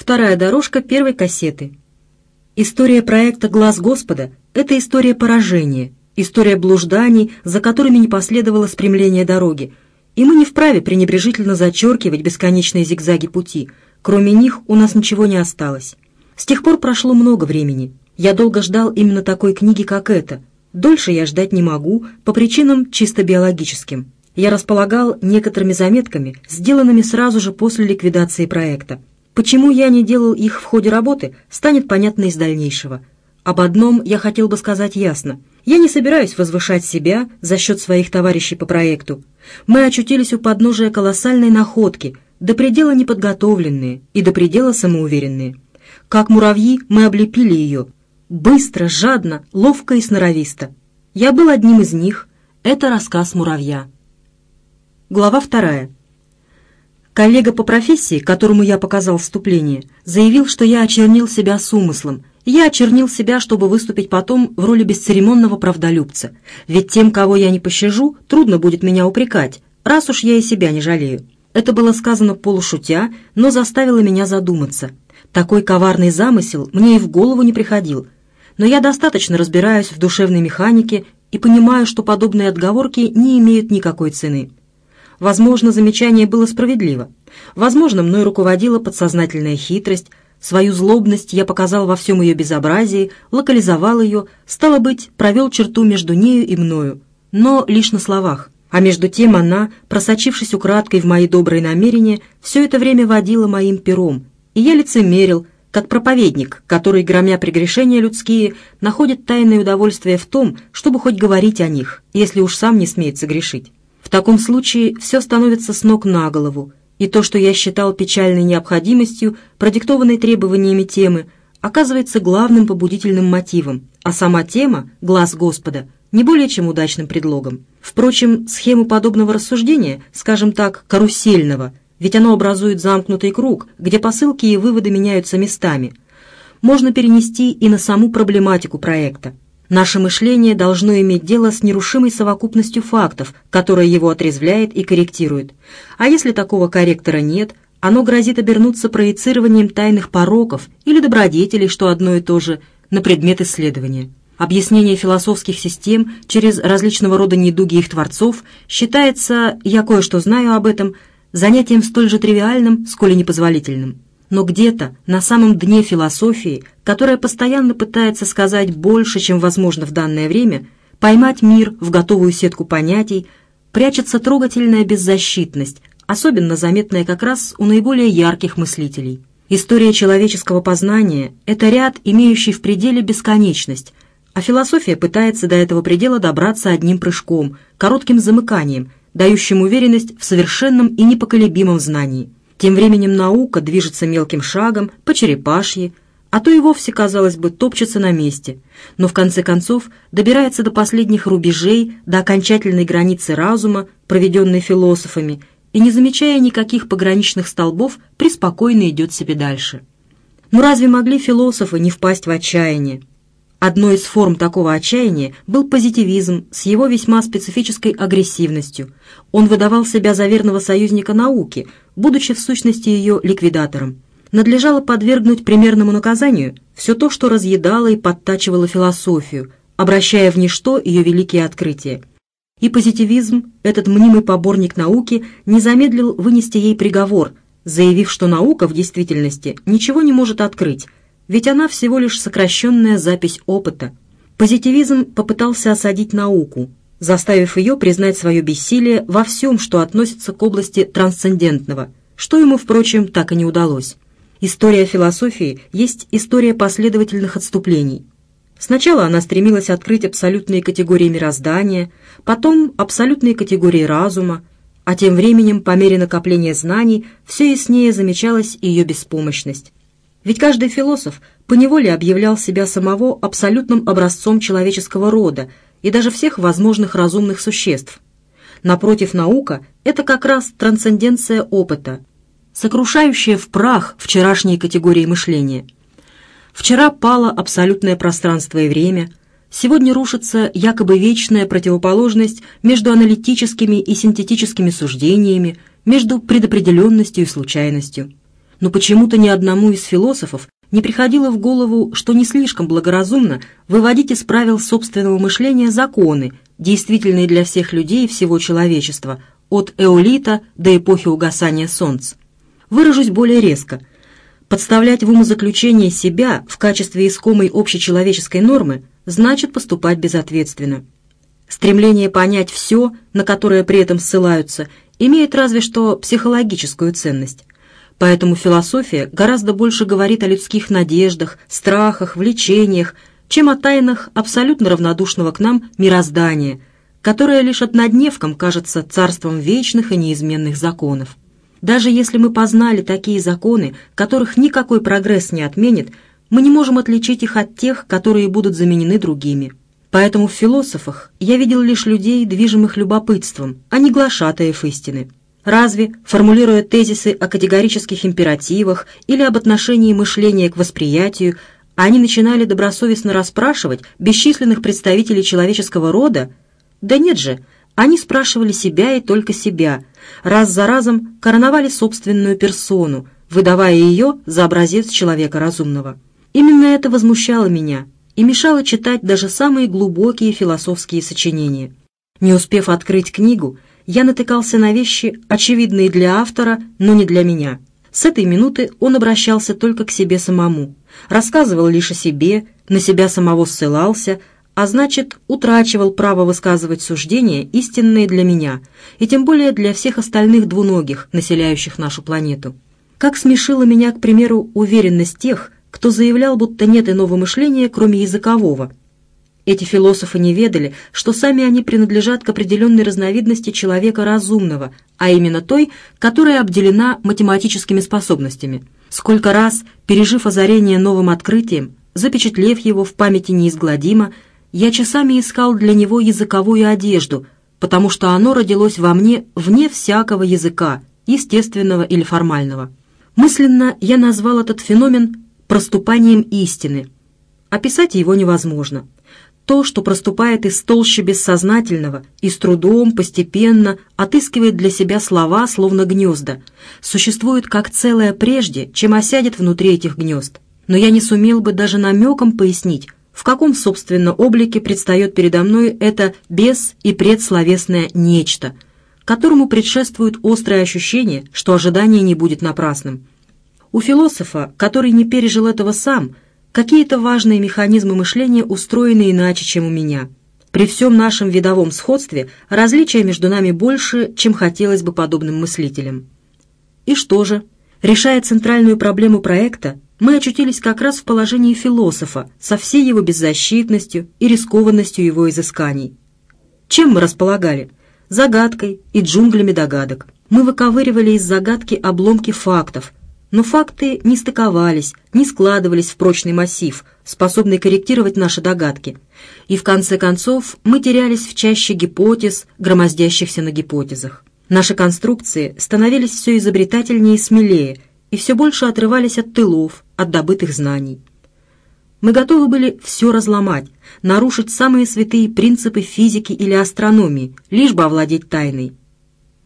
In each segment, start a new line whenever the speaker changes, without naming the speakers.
Вторая дорожка первой кассеты. История проекта «Глаз Господа» — это история поражения, история блужданий, за которыми не последовало спрямление дороги, и мы не вправе пренебрежительно зачеркивать бесконечные зигзаги пути. Кроме них у нас ничего не осталось. С тех пор прошло много времени. Я долго ждал именно такой книги, как эта. Дольше я ждать не могу по причинам чисто биологическим. Я располагал некоторыми заметками, сделанными сразу же после ликвидации проекта. Почему я не делал их в ходе работы, станет понятно из дальнейшего. Об одном я хотел бы сказать ясно. Я не собираюсь возвышать себя за счет своих товарищей по проекту. Мы очутились у подножия колоссальной находки, до предела неподготовленные и до предела самоуверенные. Как муравьи мы облепили ее. Быстро, жадно, ловко и сноровисто. Я был одним из них. Это рассказ муравья. Глава вторая. Коллега по профессии, которому я показал вступление, заявил, что я очернил себя с умыслом. Я очернил себя, чтобы выступить потом в роли бесцеремонного правдолюбца. Ведь тем, кого я не пощажу, трудно будет меня упрекать, раз уж я и себя не жалею. Это было сказано полушутя, но заставило меня задуматься. Такой коварный замысел мне и в голову не приходил. Но я достаточно разбираюсь в душевной механике и понимаю, что подобные отговорки не имеют никакой цены. Возможно, замечание было справедливо. Возможно, мной руководила подсознательная хитрость, свою злобность я показал во всем ее безобразии, локализовал ее, стало быть, провел черту между нею и мною, но лишь на словах. А между тем она, просочившись украдкой в мои добрые намерения, все это время водила моим пером, и я лицемерил, как проповедник, который, громя прегрешения людские, находит тайное удовольствие в том, чтобы хоть говорить о них, если уж сам не смеет согрешить. В таком случае все становится с ног на голову, и то, что я считал печальной необходимостью, продиктованной требованиями темы, оказывается главным побудительным мотивом, а сама тема «Глаз Господа» не более чем удачным предлогом. Впрочем, схему подобного рассуждения, скажем так, карусельного, ведь оно образует замкнутый круг, где посылки и выводы меняются местами. Можно перенести и на саму проблематику проекта. Наше мышление должно иметь дело с нерушимой совокупностью фактов, которая его отрезвляет и корректирует. А если такого корректора нет, оно грозит обернуться проецированием тайных пороков или добродетелей, что одно и то же, на предмет исследования. Объяснение философских систем через различного рода недуги их творцов считается, я кое-что знаю об этом, занятием столь же тривиальным, сколь и непозволительным. Но где-то, на самом дне философии, которая постоянно пытается сказать больше, чем возможно в данное время, поймать мир в готовую сетку понятий, прячется трогательная беззащитность, особенно заметная как раз у наиболее ярких мыслителей. История человеческого познания – это ряд, имеющий в пределе бесконечность, а философия пытается до этого предела добраться одним прыжком, коротким замыканием – дающим уверенность в совершенном и непоколебимом знании. Тем временем наука движется мелким шагом, по черепашьи, а то и вовсе, казалось бы, топчется на месте, но в конце концов добирается до последних рубежей, до окончательной границы разума, проведенной философами, и, не замечая никаких пограничных столбов, преспокойно идет себе дальше. Но разве могли философы не впасть в отчаяние? Одной из форм такого отчаяния был позитивизм с его весьма специфической агрессивностью. Он выдавал себя за верного союзника науки, будучи в сущности ее ликвидатором. Надлежало подвергнуть примерному наказанию все то, что разъедало и подтачивало философию, обращая в ничто ее великие открытия. И позитивизм, этот мнимый поборник науки, не замедлил вынести ей приговор, заявив, что наука в действительности ничего не может открыть, ведь она всего лишь сокращенная запись опыта. Позитивизм попытался осадить науку, заставив ее признать свое бессилие во всем, что относится к области трансцендентного, что ему, впрочем, так и не удалось. История философии есть история последовательных отступлений. Сначала она стремилась открыть абсолютные категории мироздания, потом абсолютные категории разума, а тем временем, по мере накопления знаний, все яснее замечалась ее беспомощность. Ведь каждый философ поневоле объявлял себя самого абсолютным образцом человеческого рода и даже всех возможных разумных существ. Напротив, наука — это как раз трансценденция опыта, сокрушающая в прах вчерашние категории мышления. Вчера пало абсолютное пространство и время, сегодня рушится якобы вечная противоположность между аналитическими и синтетическими суждениями, между предопределенностью и случайностью. Но почему-то ни одному из философов не приходило в голову, что не слишком благоразумно выводить из правил собственного мышления законы, действительные для всех людей и всего человечества, от эолита до эпохи угасания солнца. Выражусь более резко. Подставлять в умозаключение себя в качестве искомой общечеловеческой нормы значит поступать безответственно. Стремление понять все, на которое при этом ссылаются, имеет разве что психологическую ценность. Поэтому философия гораздо больше говорит о людских надеждах, страхах, влечениях, чем о тайнах абсолютно равнодушного к нам мироздания, которое лишь однодневком кажется царством вечных и неизменных законов. Даже если мы познали такие законы, которых никакой прогресс не отменит, мы не можем отличить их от тех, которые будут заменены другими. Поэтому в философах я видел лишь людей, движимых любопытством, а не глашатаев истины. Разве, формулируя тезисы о категорических императивах или об отношении мышления к восприятию, они начинали добросовестно расспрашивать бесчисленных представителей человеческого рода? Да нет же, они спрашивали себя и только себя, раз за разом короновали собственную персону, выдавая ее за образец человека разумного. Именно это возмущало меня и мешало читать даже самые глубокие философские сочинения. Не успев открыть книгу, я натыкался на вещи, очевидные для автора, но не для меня. С этой минуты он обращался только к себе самому, рассказывал лишь о себе, на себя самого ссылался, а значит, утрачивал право высказывать суждения, истинные для меня, и тем более для всех остальных двуногих, населяющих нашу планету. Как смешила меня, к примеру, уверенность тех, кто заявлял, будто нет иного мышления, кроме языкового. Эти философы не ведали, что сами они принадлежат к определенной разновидности человека разумного, а именно той, которая обделена математическими способностями. Сколько раз, пережив озарение новым открытием, запечатлев его в памяти неизгладимо, я часами искал для него языковую одежду, потому что оно родилось во мне вне всякого языка, естественного или формального. Мысленно я назвал этот феномен проступанием истины. Описать его невозможно. То, что проступает из толщи бессознательного и с трудом, постепенно отыскивает для себя слова, словно гнезда, существует как целое прежде, чем осядет внутри этих гнезд. Но я не сумел бы даже намеком пояснить, в каком, собственно, облике предстает передо мной это бес- и предсловесное «нечто», которому предшествует острое ощущение, что ожидание не будет напрасным. У философа, который не пережил этого сам, какие-то важные механизмы мышления устроены иначе, чем у меня. При всем нашем видовом сходстве различия между нами больше, чем хотелось бы подобным мыслителям. И что же? Решая центральную проблему проекта, мы очутились как раз в положении философа со всей его беззащитностью и рискованностью его изысканий. Чем мы располагали? Загадкой и джунглями догадок. Мы выковыривали из загадки обломки фактов – но факты не стыковались, не складывались в прочный массив, способный корректировать наши догадки. И в конце концов мы терялись в чаще гипотез, громоздящихся на гипотезах. Наши конструкции становились все изобретательнее и смелее, и все больше отрывались от тылов, от добытых знаний. Мы готовы были все разломать, нарушить самые святые принципы физики или астрономии, лишь бы овладеть тайной.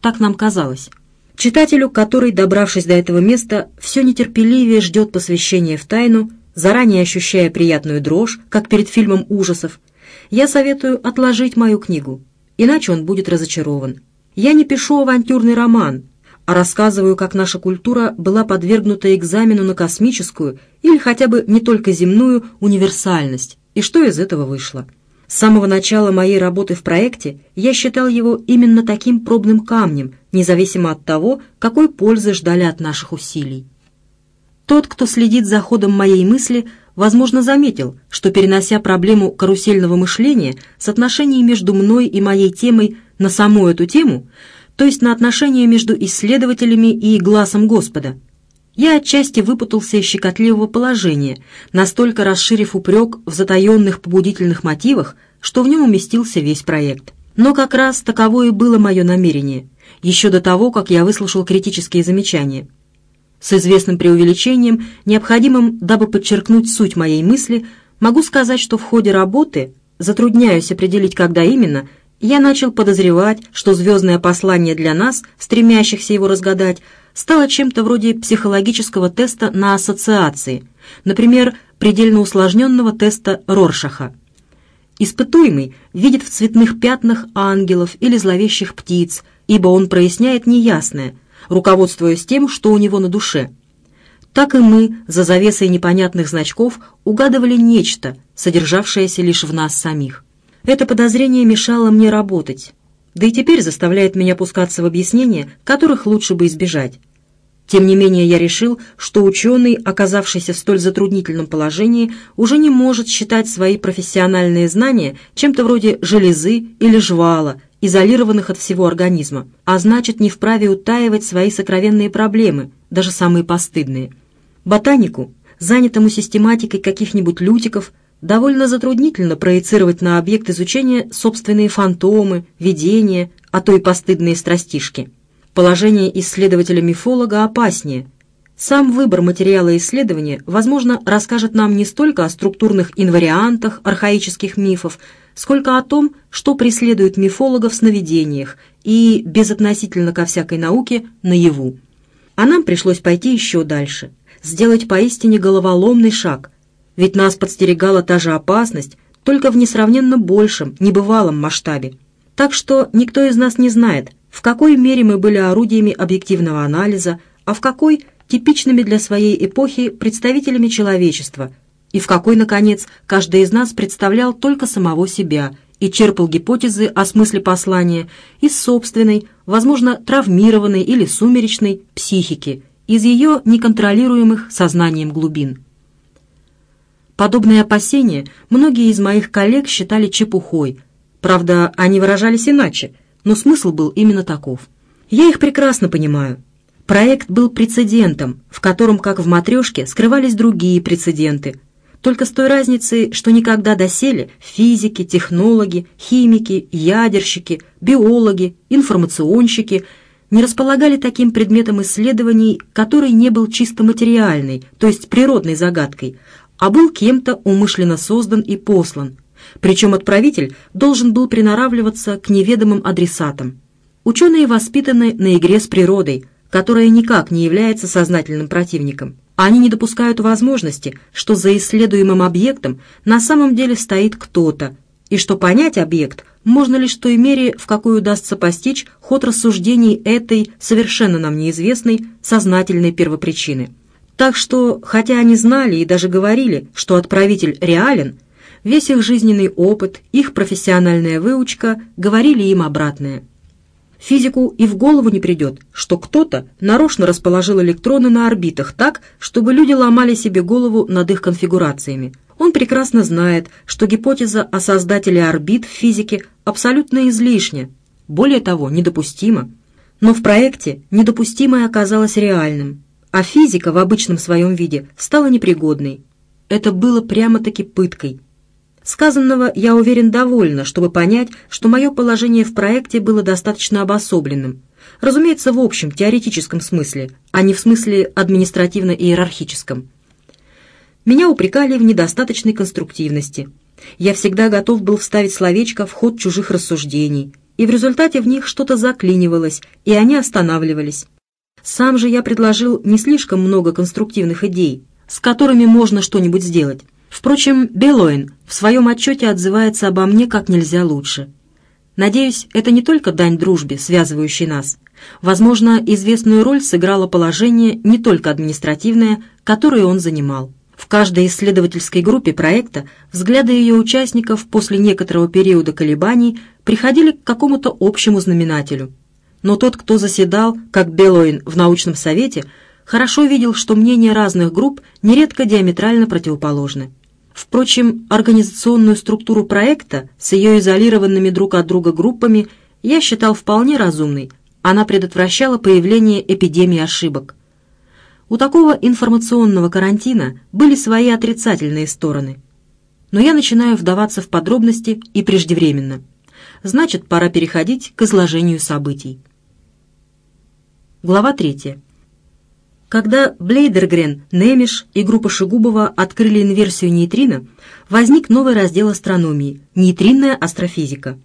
Так нам казалось. Читателю, который, добравшись до этого места, все нетерпеливее ждет посвящения в тайну, заранее ощущая приятную дрожь, как перед фильмом ужасов, я советую отложить мою книгу, иначе он будет разочарован. Я не пишу авантюрный роман, а рассказываю, как наша культура была подвергнута экзамену на космическую или хотя бы не только земную универсальность, и что из этого вышло. С самого начала моей работы в проекте я считал его именно таким пробным камнем, независимо от того, какой пользы ждали от наших усилий. Тот, кто следит за ходом моей мысли, возможно, заметил, что, перенося проблему карусельного мышления с отношений между мной и моей темой на саму эту тему, то есть на отношения между исследователями и глазом Господа, я отчасти выпутался из щекотливого положения, настолько расширив упрек в затаенных побудительных мотивах, что в нем уместился весь проект. Но как раз таково и было мое намерение, еще до того, как я выслушал критические замечания. С известным преувеличением, необходимым, дабы подчеркнуть суть моей мысли, могу сказать, что в ходе работы, затрудняюсь определить, когда именно, я начал подозревать, что звездное послание для нас, стремящихся его разгадать, стала чем-то вроде психологического теста на ассоциации, например, предельно усложненного теста Роршаха. Испытуемый видит в цветных пятнах ангелов или зловещих птиц, ибо он проясняет неясное, руководствуясь тем, что у него на душе. Так и мы, за завесой непонятных значков, угадывали нечто, содержавшееся лишь в нас самих. Это подозрение мешало мне работать, да и теперь заставляет меня пускаться в объяснения, которых лучше бы избежать. Тем не менее, я решил, что ученый, оказавшийся в столь затруднительном положении, уже не может считать свои профессиональные знания чем-то вроде железы или жвала, изолированных от всего организма, а значит, не вправе утаивать свои сокровенные проблемы, даже самые постыдные. Ботанику, занятому систематикой каких-нибудь лютиков, довольно затруднительно проецировать на объект изучения собственные фантомы, видения, а то и постыдные страстишки. Положение исследователя-мифолога опаснее. Сам выбор материала исследования, возможно, расскажет нам не столько о структурных инвариантах архаических мифов, сколько о том, что преследует мифологов в сновидениях и, безотносительно ко всякой науке, наяву. А нам пришлось пойти еще дальше, сделать поистине головоломный шаг, ведь нас подстерегала та же опасность, только в несравненно большем, небывалом масштабе. Так что никто из нас не знает, в какой мере мы были орудиями объективного анализа, а в какой – типичными для своей эпохи представителями человечества, и в какой, наконец, каждый из нас представлял только самого себя и черпал гипотезы о смысле послания из собственной, возможно, травмированной или сумеречной психики, из ее неконтролируемых сознанием глубин. Подобные опасения многие из моих коллег считали чепухой, правда, они выражались иначе – но смысл был именно таков. Я их прекрасно понимаю. Проект был прецедентом, в котором, как в «Матрешке», скрывались другие прецеденты, только с той разницей, что никогда доселе физики, технологи, химики, ядерщики, биологи, информационщики не располагали таким предметом исследований, который не был чисто материальной, то есть природной загадкой, а был кем-то умышленно создан и послан, причем отправитель должен был приноравливаться к неведомым адресатам. Ученые воспитаны на игре с природой, которая никак не является сознательным противником. Они не допускают возможности, что за исследуемым объектом на самом деле стоит кто-то, и что понять объект можно лишь в той мере, в какой удастся постичь ход рассуждений этой, совершенно нам неизвестной, сознательной первопричины. Так что, хотя они знали и даже говорили, что отправитель реален, Весь их жизненный опыт, их профессиональная выучка говорили им обратное. Физику и в голову не придет, что кто-то нарочно расположил электроны на орбитах так, чтобы люди ломали себе голову над их конфигурациями. Он прекрасно знает, что гипотеза о создателе орбит в физике абсолютно излишня, более того, недопустима. Но в проекте недопустимое оказалось реальным, а физика в обычном своем виде стала непригодной. Это было прямо-таки пыткой. Сказанного, я уверен, довольно, чтобы понять, что мое положение в проекте было достаточно обособленным. Разумеется, в общем, теоретическом смысле, а не в смысле административно-иерархическом. Меня упрекали в недостаточной конструктивности. Я всегда готов был вставить словечко в ход чужих рассуждений, и в результате в них что-то заклинивалось, и они останавливались. Сам же я предложил не слишком много конструктивных идей, с которыми можно что-нибудь сделать. Впрочем, Белоин в своем отчете отзывается обо мне как нельзя лучше. Надеюсь, это не только дань дружбе, связывающей нас. Возможно, известную роль сыграло положение не только административное, которое он занимал. В каждой исследовательской группе проекта взгляды ее участников после некоторого периода колебаний приходили к какому-то общему знаменателю. Но тот, кто заседал, как Белоин, в научном совете, хорошо видел, что мнения разных групп нередко диаметрально противоположны. Впрочем, организационную структуру проекта с ее изолированными друг от друга группами я считал вполне разумной. Она предотвращала появление эпидемии ошибок. У такого информационного карантина были свои отрицательные стороны. Но я начинаю вдаваться в подробности и преждевременно. Значит, пора переходить к изложению событий. Глава третья. Когда Блейдергрен, Немиш и группа Шигубова открыли инверсию нейтрино, возник новый раздел астрономии – нейтринная астрофизика.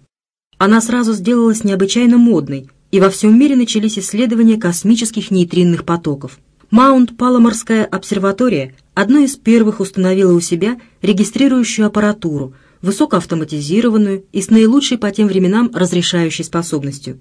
Она сразу сделалась необычайно модной, и во всем мире начались исследования космических нейтринных потоков. Маунт-Паломарская обсерватория одной из первых установила у себя регистрирующую аппаратуру, высокоавтоматизированную и с наилучшей по тем временам разрешающей способностью.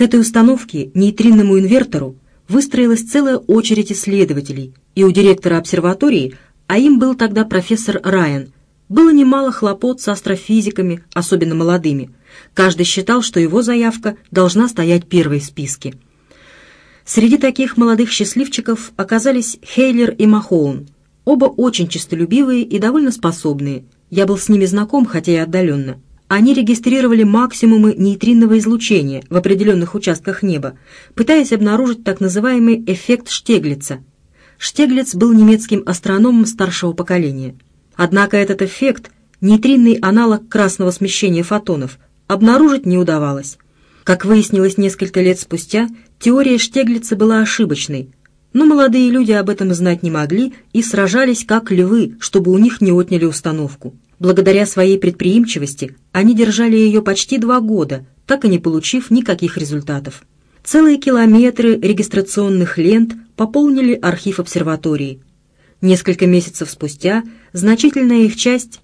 К этой установке, нейтринному инвертору, выстроилась целая очередь исследователей, и у директора обсерватории, а им был тогда профессор Райан, было немало хлопот с астрофизиками, особенно молодыми. Каждый считал, что его заявка должна стоять первой в списке. Среди таких молодых счастливчиков оказались Хейлер и Махоун, оба очень честолюбивые и довольно способные. Я был с ними знаком, хотя и отдаленно. Они регистрировали максимумы нейтринного излучения в определенных участках неба, пытаясь обнаружить так называемый эффект Штеглица. Штеглиц был немецким астрономом старшего поколения. Однако этот эффект, нейтринный аналог красного смещения фотонов, обнаружить не удавалось. Как выяснилось несколько лет спустя, теория Штеглица была ошибочной, но молодые люди об этом знать не могли и сражались как львы, чтобы у них не отняли установку. Благодаря своей предприимчивости они держали ее почти два года, так и не получив никаких результатов. Целые километры регистрационных лент пополнили архив обсерватории. Несколько месяцев спустя значительная их часть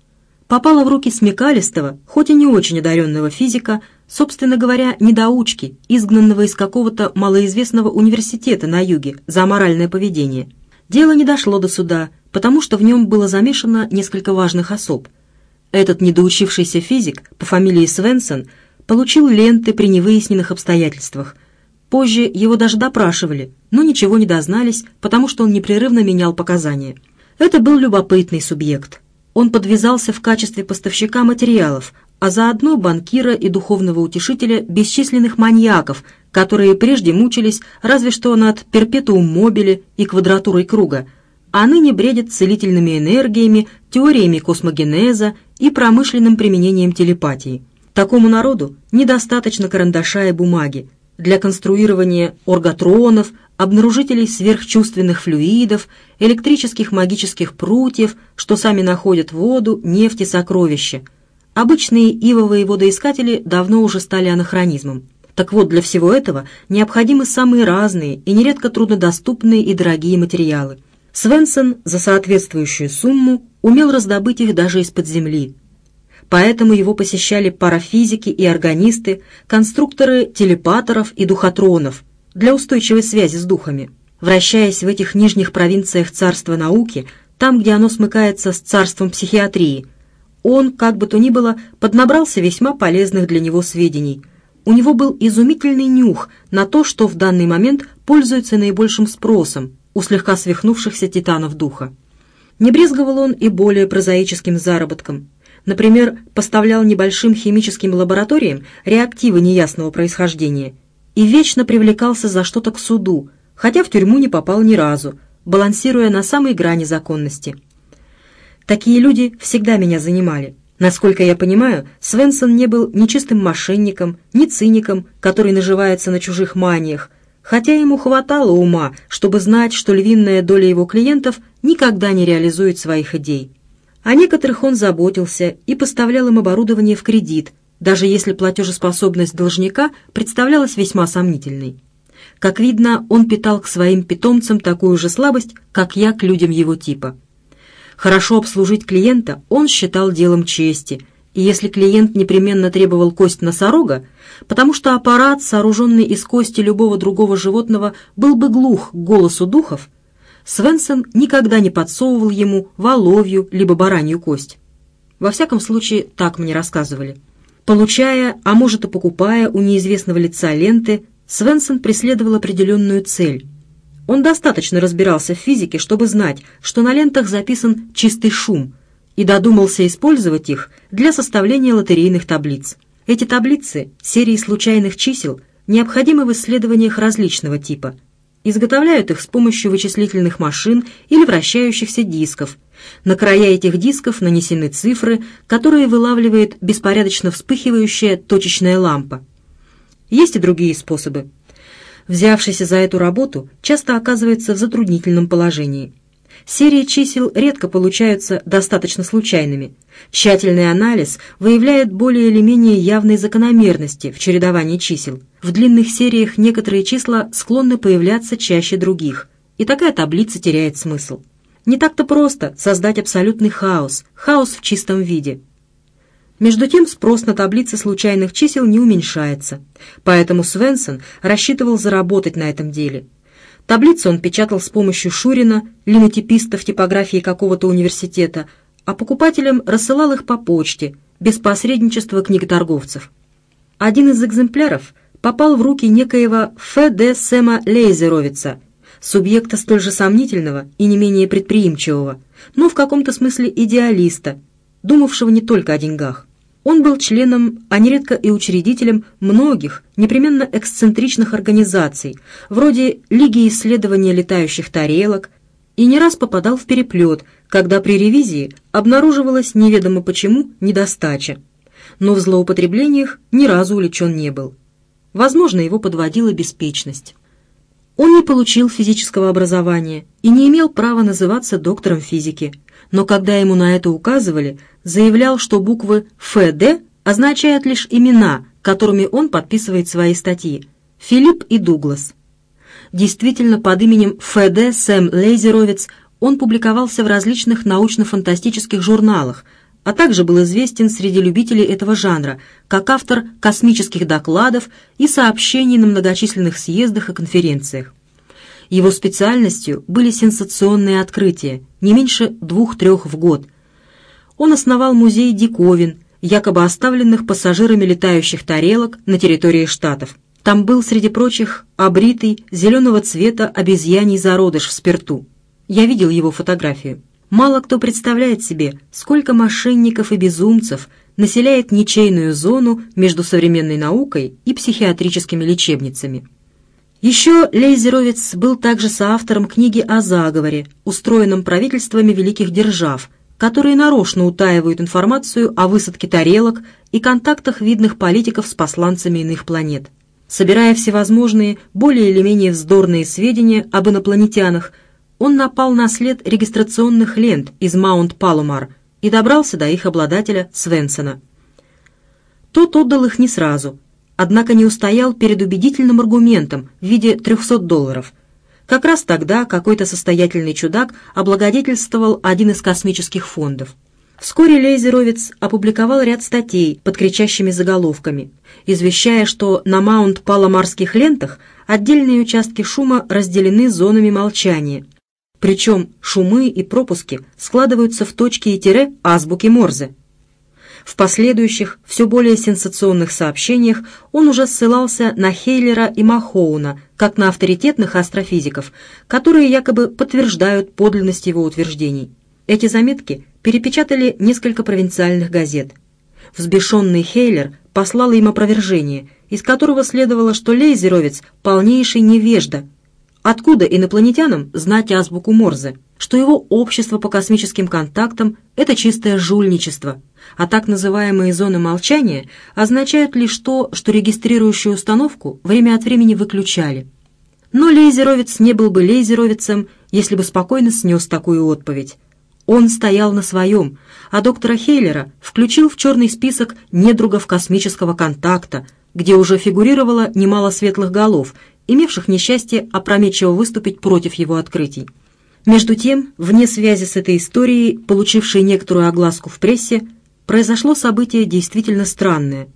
попала в руки смекалистого, хоть и не очень одаренного физика, собственно говоря, недоучки, изгнанного из какого-то малоизвестного университета на юге за моральное поведение. Дело не дошло до суда, потому что в нем было замешано несколько важных особ. Этот недоучившийся физик по фамилии Свенсон получил ленты при невыясненных обстоятельствах. Позже его даже допрашивали, но ничего не дознались, потому что он непрерывно менял показания. Это был любопытный субъект. Он подвязался в качестве поставщика материалов, а заодно банкира и духовного утешителя бесчисленных маньяков, которые прежде мучились разве что над перпетуум мобили и квадратурой круга, а ныне бредят целительными энергиями, теориями космогенеза и промышленным применением телепатии. Такому народу недостаточно карандаша и бумаги. Для конструирования оргатронов, обнаружителей сверхчувственных флюидов, электрических магических прутьев, что сами находят воду, нефть и сокровища. Обычные ивовые водоискатели давно уже стали анахронизмом. Так вот, для всего этого необходимы самые разные и нередко труднодоступные и дорогие материалы. Свенсон за соответствующую сумму умел раздобыть их даже из-под земли. Поэтому его посещали парафизики и органисты, конструкторы телепаторов и духотронов для устойчивой связи с духами. Вращаясь в этих нижних провинциях царства науки, там, где оно смыкается с царством психиатрии, он, как бы то ни было, поднабрался весьма полезных для него сведений. У него был изумительный нюх на то, что в данный момент пользуется наибольшим спросом у слегка свихнувшихся титанов духа. Не брезговал он и более прозаическим заработком. Например, поставлял небольшим химическим лабораториям реактивы неясного происхождения и вечно привлекался за что-то к суду, хотя в тюрьму не попал ни разу, балансируя на самой грани законности. Такие люди всегда меня занимали. Насколько я понимаю, Свенсон не был ни чистым мошенником, ни циником, который наживается на чужих маниях, хотя ему хватало ума, чтобы знать, что львиная доля его клиентов никогда не реализует своих идей. О некоторых он заботился и поставлял им оборудование в кредит, даже если платежеспособность должника представлялась весьма сомнительной. Как видно, он питал к своим питомцам такую же слабость, как я к людям его типа. Хорошо обслужить клиента он считал делом чести – если клиент непременно требовал кость носорога, потому что аппарат, сооруженный из кости любого другого животного, был бы глух к голосу духов, Свенсон никогда не подсовывал ему воловью либо баранью кость. Во всяком случае, так мне рассказывали. Получая, а может и покупая у неизвестного лица ленты, Свенсон преследовал определенную цель. Он достаточно разбирался в физике, чтобы знать, что на лентах записан чистый шум – и додумался использовать их для составления лотерейных таблиц. Эти таблицы, серии случайных чисел, необходимы в исследованиях различного типа. Изготовляют их с помощью вычислительных машин или вращающихся дисков. На края этих дисков нанесены цифры, которые вылавливает беспорядочно вспыхивающая точечная лампа. Есть и другие способы. Взявшийся за эту работу часто оказывается в затруднительном положении – Серии чисел редко получаются достаточно случайными. Тщательный анализ выявляет более или менее явные закономерности в чередовании чисел. В длинных сериях некоторые числа склонны появляться чаще других, и такая таблица теряет смысл. Не так-то просто создать абсолютный хаос, хаос в чистом виде. Между тем спрос на таблицы случайных чисел не уменьшается, поэтому Свенсон рассчитывал заработать на этом деле – Таблицы он печатал с помощью Шурина, линотиписта в типографии какого-то университета, а покупателям рассылал их по почте, без посредничества книготорговцев. Один из экземпляров попал в руки некоего Ф.Д. Сэма Лейзеровица, субъекта столь же сомнительного и не менее предприимчивого, но в каком-то смысле идеалиста, думавшего не только о деньгах. Он был членом, а нередко и учредителем многих, непременно эксцентричных организаций, вроде Лиги исследования летающих тарелок, и не раз попадал в переплет, когда при ревизии обнаруживалась неведомо почему недостача. Но в злоупотреблениях ни разу увлечен не был. Возможно, его подводила беспечность. Он не получил физического образования и не имел права называться доктором физики, но когда ему на это указывали, заявлял, что буквы «ФД» означают лишь имена, которыми он подписывает свои статьи – Филипп и Дуглас. Действительно, под именем ФД Сэм Лейзеровец он публиковался в различных научно-фантастических журналах, а также был известен среди любителей этого жанра как автор космических докладов и сообщений на многочисленных съездах и конференциях. Его специальностью были сенсационные открытия, не меньше двух-трех в год – он основал музей диковин, якобы оставленных пассажирами летающих тарелок на территории Штатов. Там был, среди прочих, обритый, зеленого цвета обезьяний зародыш в спирту. Я видел его фотографию. Мало кто представляет себе, сколько мошенников и безумцев населяет ничейную зону между современной наукой и психиатрическими лечебницами. Еще Лейзеровец был также соавтором книги о заговоре, устроенном правительствами великих держав, которые нарочно утаивают информацию о высадке тарелок и контактах видных политиков с посланцами иных планет. Собирая всевозможные, более или менее вздорные сведения об инопланетянах, он напал на след регистрационных лент из Маунт-Паломар и добрался до их обладателя Свенсона. Тот отдал их не сразу, однако не устоял перед убедительным аргументом в виде 300 долларов – как раз тогда какой-то состоятельный чудак облагодетельствовал один из космических фондов. Вскоре Лейзеровец опубликовал ряд статей под кричащими заголовками, извещая, что на маунт-паломарских лентах отдельные участки шума разделены зонами молчания. Причем шумы и пропуски складываются в точки и тире азбуки Морзе. В последующих, все более сенсационных сообщениях он уже ссылался на Хейлера и Махоуна, как на авторитетных астрофизиков, которые якобы подтверждают подлинность его утверждений. Эти заметки перепечатали несколько провинциальных газет. Взбешенный Хейлер послал им опровержение, из которого следовало, что Лейзеровец – полнейший невежда. Откуда инопланетянам знать азбуку Морзе? Что его общество по космическим контактам – это чистое жульничество – а так называемые зоны молчания означают лишь то, что регистрирующую установку время от времени выключали. Но Лейзеровец не был бы Лейзеровицем, если бы спокойно снес такую отповедь. Он стоял на своем, а доктора Хейлера включил в черный список недругов космического контакта, где уже фигурировало немало светлых голов, имевших несчастье опрометчиво выступить против его открытий. Между тем, вне связи с этой историей, получившей некоторую огласку в прессе, произошло событие действительно странное.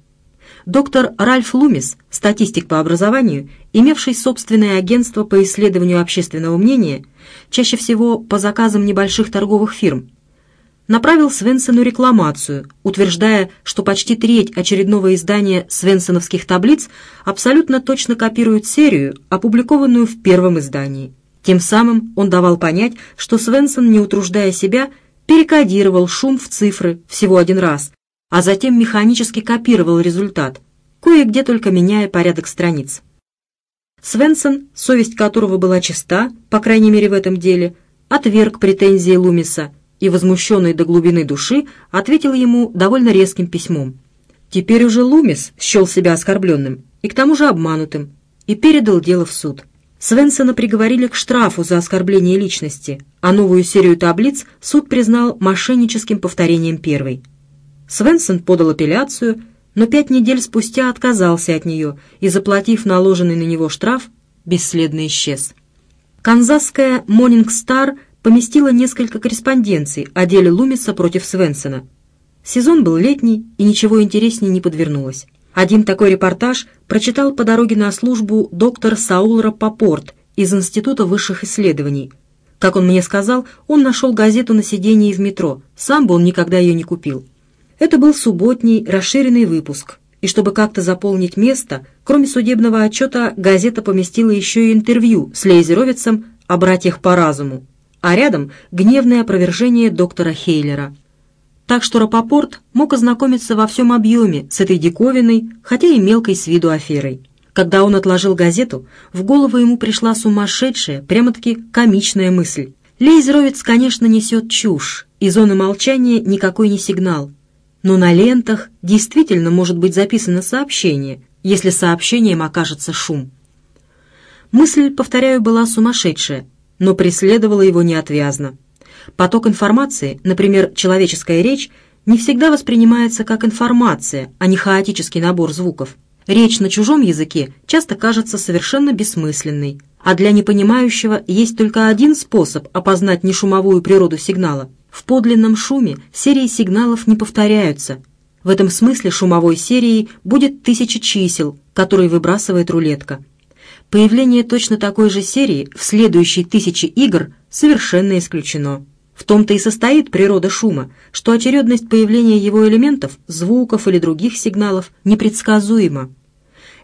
Доктор Ральф Лумис, статистик по образованию, имевший собственное агентство по исследованию общественного мнения, чаще всего по заказам небольших торговых фирм, направил Свенсону рекламацию, утверждая, что почти треть очередного издания свенсоновских таблиц абсолютно точно копирует серию, опубликованную в первом издании. Тем самым он давал понять, что Свенсон, не утруждая себя, перекодировал шум в цифры всего один раз, а затем механически копировал результат, кое-где только меняя порядок страниц. Свенсон, совесть которого была чиста, по крайней мере в этом деле, отверг претензии Лумиса и, возмущенный до глубины души, ответил ему довольно резким письмом. Теперь уже Лумис счел себя оскорбленным и к тому же обманутым и передал дело в суд. Свенсона приговорили к штрафу за оскорбление личности, а новую серию таблиц суд признал мошенническим повторением первой. Свенсон подал апелляцию, но пять недель спустя отказался от нее и, заплатив наложенный на него штраф, бесследно исчез. Канзасская «Монинг Стар» поместила несколько корреспонденций о деле Лумиса против Свенсона. Сезон был летний, и ничего интереснее не подвернулось. Один такой репортаж прочитал по дороге на службу доктор Саул Рапопорт из Института высших исследований. Как он мне сказал, он нашел газету на сидении в метро, сам бы он никогда ее не купил. Это был субботний расширенный выпуск, и чтобы как-то заполнить место, кроме судебного отчета, газета поместила еще и интервью с Лейзеровицем о братьях по разуму, а рядом гневное опровержение доктора Хейлера – так что Рапопорт мог ознакомиться во всем объеме с этой диковиной, хотя и мелкой с виду аферой. Когда он отложил газету, в голову ему пришла сумасшедшая, прямо-таки комичная мысль. Лейзеровец, конечно, несет чушь, и зона молчания никакой не сигнал. Но на лентах действительно может быть записано сообщение, если сообщением окажется шум. Мысль, повторяю, была сумасшедшая, но преследовала его неотвязно. Поток информации, например, человеческая речь, не всегда воспринимается как информация, а не хаотический набор звуков. Речь на чужом языке часто кажется совершенно бессмысленной, а для непонимающего есть только один способ опознать нешумовую природу сигнала. В подлинном шуме серии сигналов не повторяются. В этом смысле шумовой серией будет тысяча чисел, которые выбрасывает рулетка. Появление точно такой же серии в следующей тысяче игр совершенно исключено. В том-то и состоит природа шума, что очередность появления его элементов, звуков или других сигналов непредсказуема.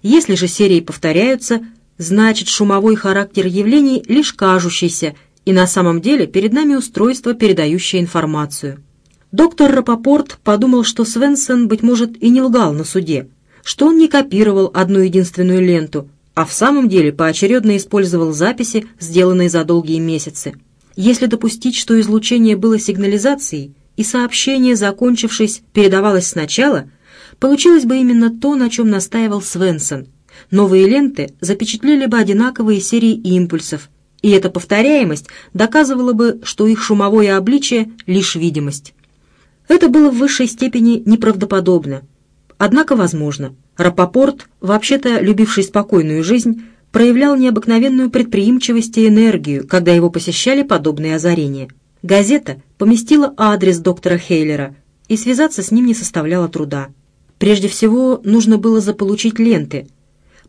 Если же серии повторяются, значит шумовой характер явлений лишь кажущийся, и на самом деле перед нами устройство, передающее информацию. Доктор Рапопорт подумал, что Свенсон, быть может, и не лгал на суде, что он не копировал одну единственную ленту, а в самом деле поочередно использовал записи, сделанные за долгие месяцы. Если допустить, что излучение было сигнализацией, и сообщение, закончившись, передавалось сначала, получилось бы именно то, на чем настаивал Свенсон. Новые ленты запечатлели бы одинаковые серии импульсов, и эта повторяемость доказывала бы, что их шумовое обличие — лишь видимость. Это было в высшей степени неправдоподобно. Однако возможно. Рапопорт, вообще-то любивший спокойную жизнь, проявлял необыкновенную предприимчивость и энергию, когда его посещали подобные озарения. Газета поместила адрес доктора Хейлера, и связаться с ним не составляло труда. Прежде всего, нужно было заполучить ленты.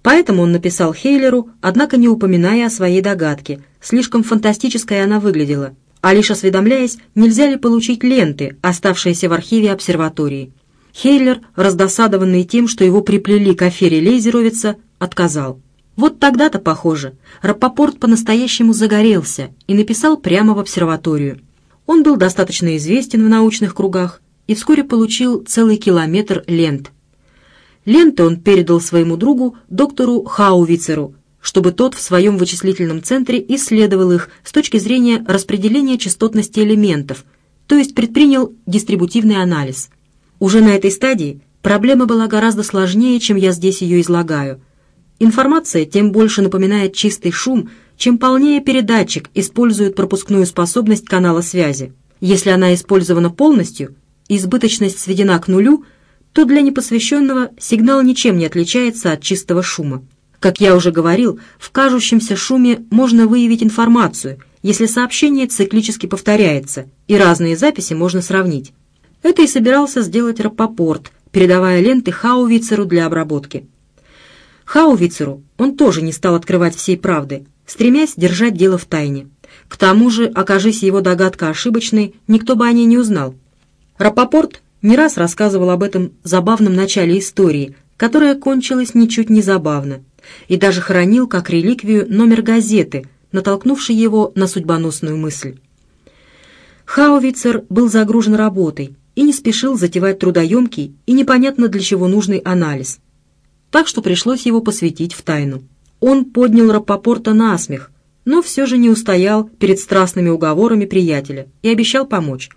Поэтому он написал Хейлеру, однако не упоминая о своей догадке, слишком фантастической она выглядела, а лишь осведомляясь, нельзя ли получить ленты, оставшиеся в архиве обсерватории. Хейлер, раздосадованный тем, что его приплели к афере Лейзеровица, отказал. Вот тогда-то, похоже, Рапопорт по-настоящему загорелся и написал прямо в обсерваторию. Он был достаточно известен в научных кругах и вскоре получил целый километр лент. Ленты он передал своему другу, доктору Хаувицеру, чтобы тот в своем вычислительном центре исследовал их с точки зрения распределения частотности элементов, то есть предпринял дистрибутивный анализ. Уже на этой стадии проблема была гораздо сложнее, чем я здесь ее излагаю – Информация тем больше напоминает чистый шум, чем полнее передатчик использует пропускную способность канала связи. Если она использована полностью, избыточность сведена к нулю, то для непосвященного сигнал ничем не отличается от чистого шума. Как я уже говорил, в кажущемся шуме можно выявить информацию, если сообщение циклически повторяется, и разные записи можно сравнить. Это и собирался сделать Рапопорт, передавая ленты Хаувицеру для обработки. Хаувицеру он тоже не стал открывать всей правды, стремясь держать дело в тайне. К тому же, окажись его догадка ошибочной, никто бы о ней не узнал. Рапопорт не раз рассказывал об этом забавном начале истории, которая кончилась ничуть не забавно, и даже хранил как реликвию номер газеты, натолкнувший его на судьбоносную мысль. Хаувицер был загружен работой и не спешил затевать трудоемкий и непонятно для чего нужный анализ – так что пришлось его посвятить в тайну. Он поднял Рапопорта на смех, но все же не устоял перед страстными уговорами приятеля и обещал помочь.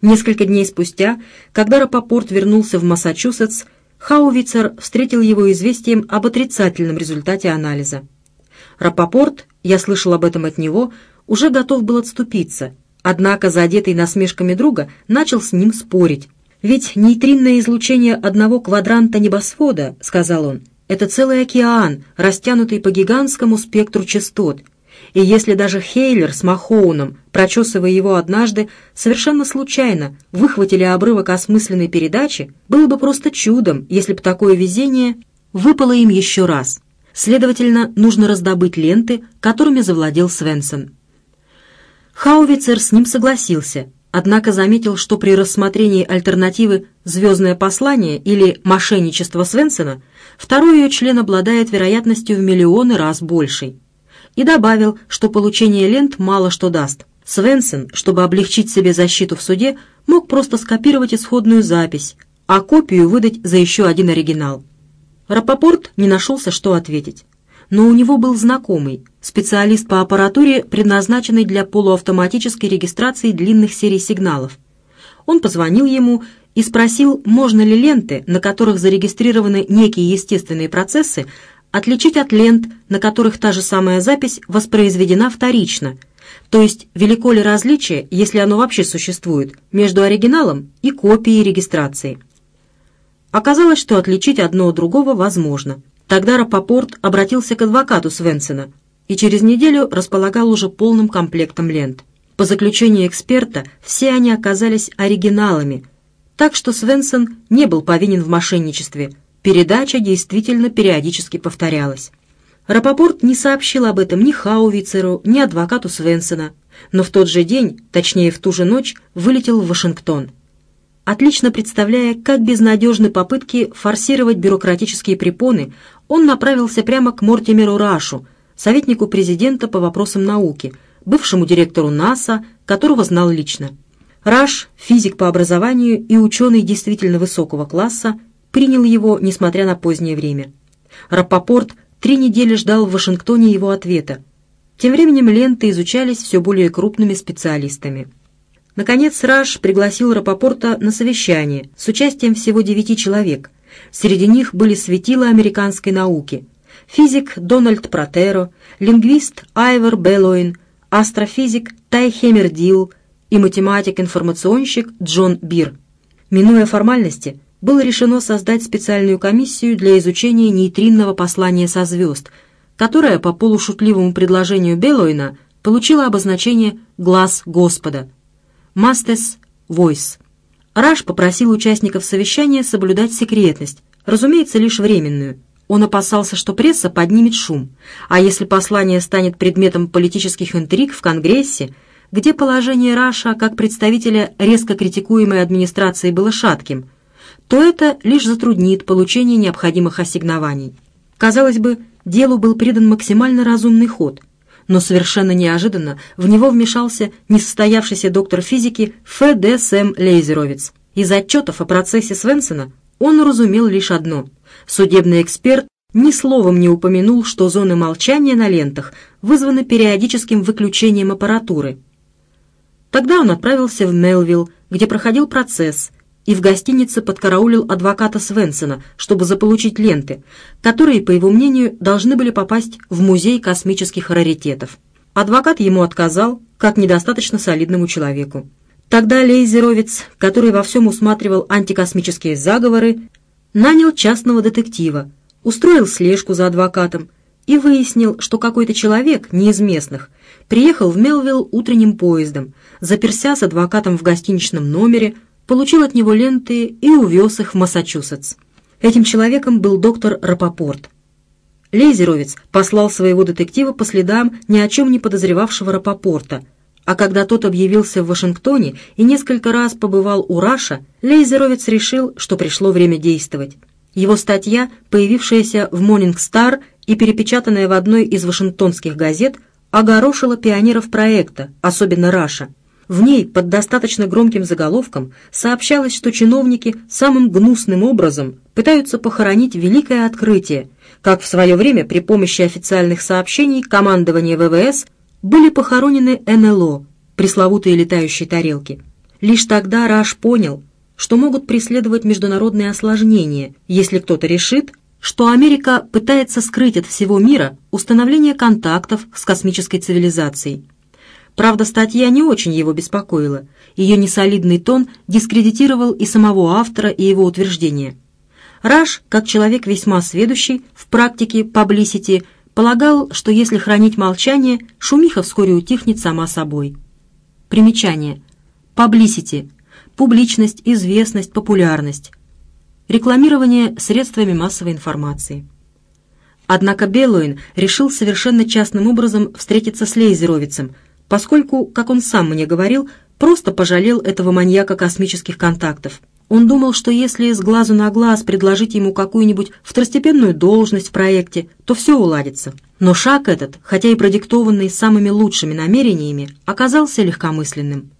Несколько дней спустя, когда Рапопорт вернулся в Массачусетс, Хаувицер встретил его известием об отрицательном результате анализа. Рапопорт, я слышал об этом от него, уже готов был отступиться, однако, задетый насмешками друга, начал с ним спорить. «Ведь нейтринное излучение одного квадранта небосвода, — сказал он, — это целый океан, растянутый по гигантскому спектру частот, и если даже Хейлер с Махоуном, прочесывая его однажды, совершенно случайно выхватили обрывок осмысленной передачи, было бы просто чудом, если бы такое везение выпало им еще раз. Следовательно, нужно раздобыть ленты, которыми завладел Свенсон. Хаувицер с ним согласился, однако заметил, что при рассмотрении альтернативы «Звездное послание» или «Мошенничество Свенсона» второй ее член обладает вероятностью в миллионы раз большей и добавил, что получение лент мало что даст. Свенсон, чтобы облегчить себе защиту в суде, мог просто скопировать исходную запись, а копию выдать за еще один оригинал. Рапопорт не нашелся, что ответить. Но у него был знакомый, специалист по аппаратуре, предназначенной для полуавтоматической регистрации длинных серий сигналов. Он позвонил ему и спросил, можно ли ленты, на которых зарегистрированы некие естественные процессы, отличить от лент, на которых та же самая запись воспроизведена вторично, то есть велико ли различие, если оно вообще существует, между оригиналом и копией регистрации. Оказалось, что отличить одно от другого возможно. Тогда Рапопорт обратился к адвокату Свенсена и через неделю располагал уже полным комплектом лент. По заключению эксперта, все они оказались оригиналами, так что Свенсон не был повинен в мошенничестве – Передача действительно периодически повторялась. Рапопорт не сообщил об этом ни Хаувицеру, ни адвокату Свенсона, но в тот же день, точнее в ту же ночь, вылетел в Вашингтон. Отлично представляя, как безнадежны попытки форсировать бюрократические препоны, он направился прямо к Мортимеру Рашу, советнику президента по вопросам науки, бывшему директору НАСА, которого знал лично. Раш, физик по образованию и ученый действительно высокого класса, принял его, несмотря на позднее время. Рапопорт три недели ждал в Вашингтоне его ответа. Тем временем ленты изучались все более крупными специалистами. Наконец Раш пригласил Рапопорта на совещание с участием всего девяти человек. Среди них были светила американской науки. Физик Дональд Протеро, лингвист Айвор Беллоин, астрофизик Тай Хемердил и математик-информационщик Джон Бир. Минуя формальности, было решено создать специальную комиссию для изучения нейтринного послания со звезд, которая по полушутливому предложению Белойна получила обозначение «глаз Господа» — «Мастес Voice». Раш попросил участников совещания соблюдать секретность, разумеется, лишь временную. Он опасался, что пресса поднимет шум, а если послание станет предметом политических интриг в Конгрессе, где положение Раша как представителя резко критикуемой администрации было шатким – то это лишь затруднит получение необходимых ассигнований. Казалось бы, делу был придан максимально разумный ход, но совершенно неожиданно в него вмешался несостоявшийся доктор физики Ф. Д. Сэм Лейзеровец. Из отчетов о процессе Свенсона он уразумел лишь одно. Судебный эксперт ни словом не упомянул, что зоны молчания на лентах вызваны периодическим выключением аппаратуры. Тогда он отправился в Мелвилл, где проходил процесс – и в гостинице подкараулил адвоката Свенсона, чтобы заполучить ленты, которые, по его мнению, должны были попасть в музей космических раритетов. Адвокат ему отказал, как недостаточно солидному человеку. Тогда Лейзеровец, который во всем усматривал антикосмические заговоры, нанял частного детектива, устроил слежку за адвокатом и выяснил, что какой-то человек, не из местных, приехал в Мелвилл утренним поездом, заперся с адвокатом в гостиничном номере, получил от него ленты и увез их в Массачусетс. Этим человеком был доктор Рапопорт. Лейзеровец послал своего детектива по следам ни о чем не подозревавшего Рапопорта, а когда тот объявился в Вашингтоне и несколько раз побывал у Раша, Лейзеровец решил, что пришло время действовать. Его статья, появившаяся в «Морнинг Стар» и перепечатанная в одной из вашингтонских газет, огорошила пионеров проекта, особенно Раша – в ней под достаточно громким заголовком сообщалось, что чиновники самым гнусным образом пытаются похоронить великое открытие, как в свое время при помощи официальных сообщений командования ВВС были похоронены НЛО, пресловутые летающие тарелки. Лишь тогда Раш понял, что могут преследовать международные осложнения, если кто-то решит, что Америка пытается скрыть от всего мира установление контактов с космической цивилизацией. Правда, статья не очень его беспокоила. Ее несолидный тон дискредитировал и самого автора, и его утверждения. Раш, как человек весьма сведущий в практике паблисити, полагал, что если хранить молчание, шумиха вскоре утихнет сама собой. Примечание. Паблисити. Публичность, известность, популярность. Рекламирование средствами массовой информации. Однако Беллоин решил совершенно частным образом встретиться с Лейзеровицем – поскольку, как он сам мне говорил, просто пожалел этого маньяка космических контактов. Он думал, что если с глазу на глаз предложить ему какую-нибудь второстепенную должность в проекте, то все уладится. Но шаг этот, хотя и продиктованный самыми лучшими намерениями, оказался легкомысленным.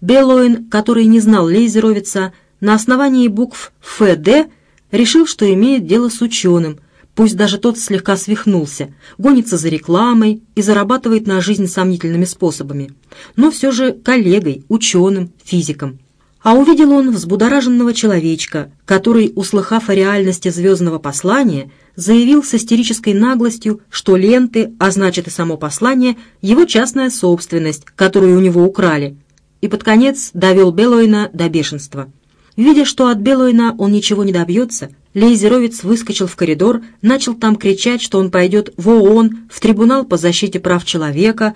Беллоин, который не знал Лейзеровица, на основании букв «ФД» решил, что имеет дело с ученым, Пусть даже тот слегка свихнулся, гонится за рекламой и зарабатывает на жизнь сомнительными способами, но все же коллегой, ученым, физиком. А увидел он взбудораженного человечка, который, услыхав о реальности звездного послания, заявил с истерической наглостью, что ленты, а значит и само послание, его частная собственность, которую у него украли, и под конец довел Белойна до бешенства. Видя, что от Белойна он ничего не добьется, Лейзеровец выскочил в коридор, начал там кричать, что он пойдет в ООН, в трибунал по защите прав человека,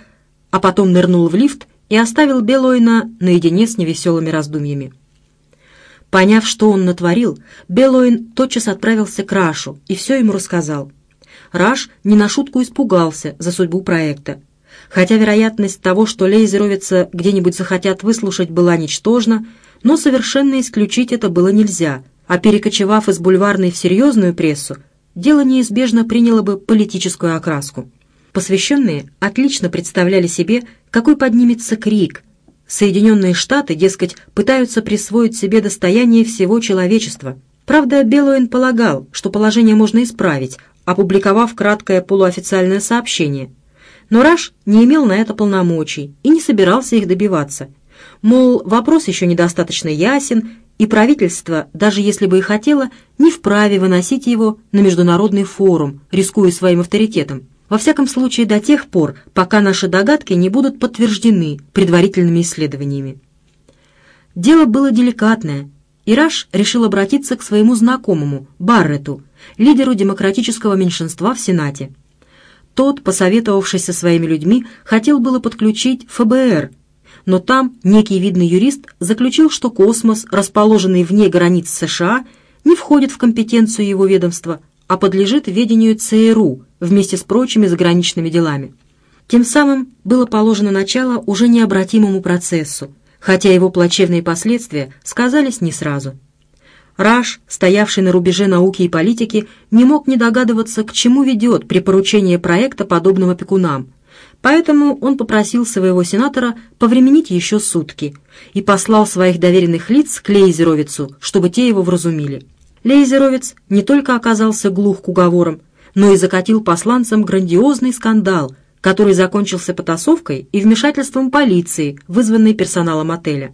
а потом нырнул в лифт и оставил Белойна наедине с невеселыми раздумьями. Поняв, что он натворил, Белоин тотчас отправился к Рашу и все ему рассказал. Раш не на шутку испугался за судьбу проекта. Хотя вероятность того, что Лейзеровица где-нибудь захотят выслушать, была ничтожна, но совершенно исключить это было нельзя, а перекочевав из бульварной в серьезную прессу, дело неизбежно приняло бы политическую окраску. Посвященные отлично представляли себе, какой поднимется крик. Соединенные Штаты, дескать, пытаются присвоить себе достояние всего человечества. Правда, Белуэн полагал, что положение можно исправить, опубликовав краткое полуофициальное сообщение. Но Раш не имел на это полномочий и не собирался их добиваться – Мол, вопрос еще недостаточно ясен, и правительство, даже если бы и хотело, не вправе выносить его на международный форум, рискуя своим авторитетом. Во всяком случае, до тех пор, пока наши догадки не будут подтверждены предварительными исследованиями. Дело было деликатное, и Раш решил обратиться к своему знакомому, Баррету, лидеру демократического меньшинства в Сенате. Тот, посоветовавшись со своими людьми, хотел было подключить ФБР но там некий видный юрист заключил, что космос, расположенный вне границ США, не входит в компетенцию его ведомства, а подлежит ведению ЦРУ вместе с прочими заграничными делами. Тем самым было положено начало уже необратимому процессу, хотя его плачевные последствия сказались не сразу. Раш, стоявший на рубеже науки и политики, не мог не догадываться, к чему ведет припоручение проекта подобного опекунам, Поэтому он попросил своего сенатора повременить еще сутки и послал своих доверенных лиц к Лейзеровицу, чтобы те его вразумили. Лейзеровец не только оказался глух к уговорам, но и закатил посланцам грандиозный скандал, который закончился потасовкой и вмешательством полиции, вызванной персоналом отеля.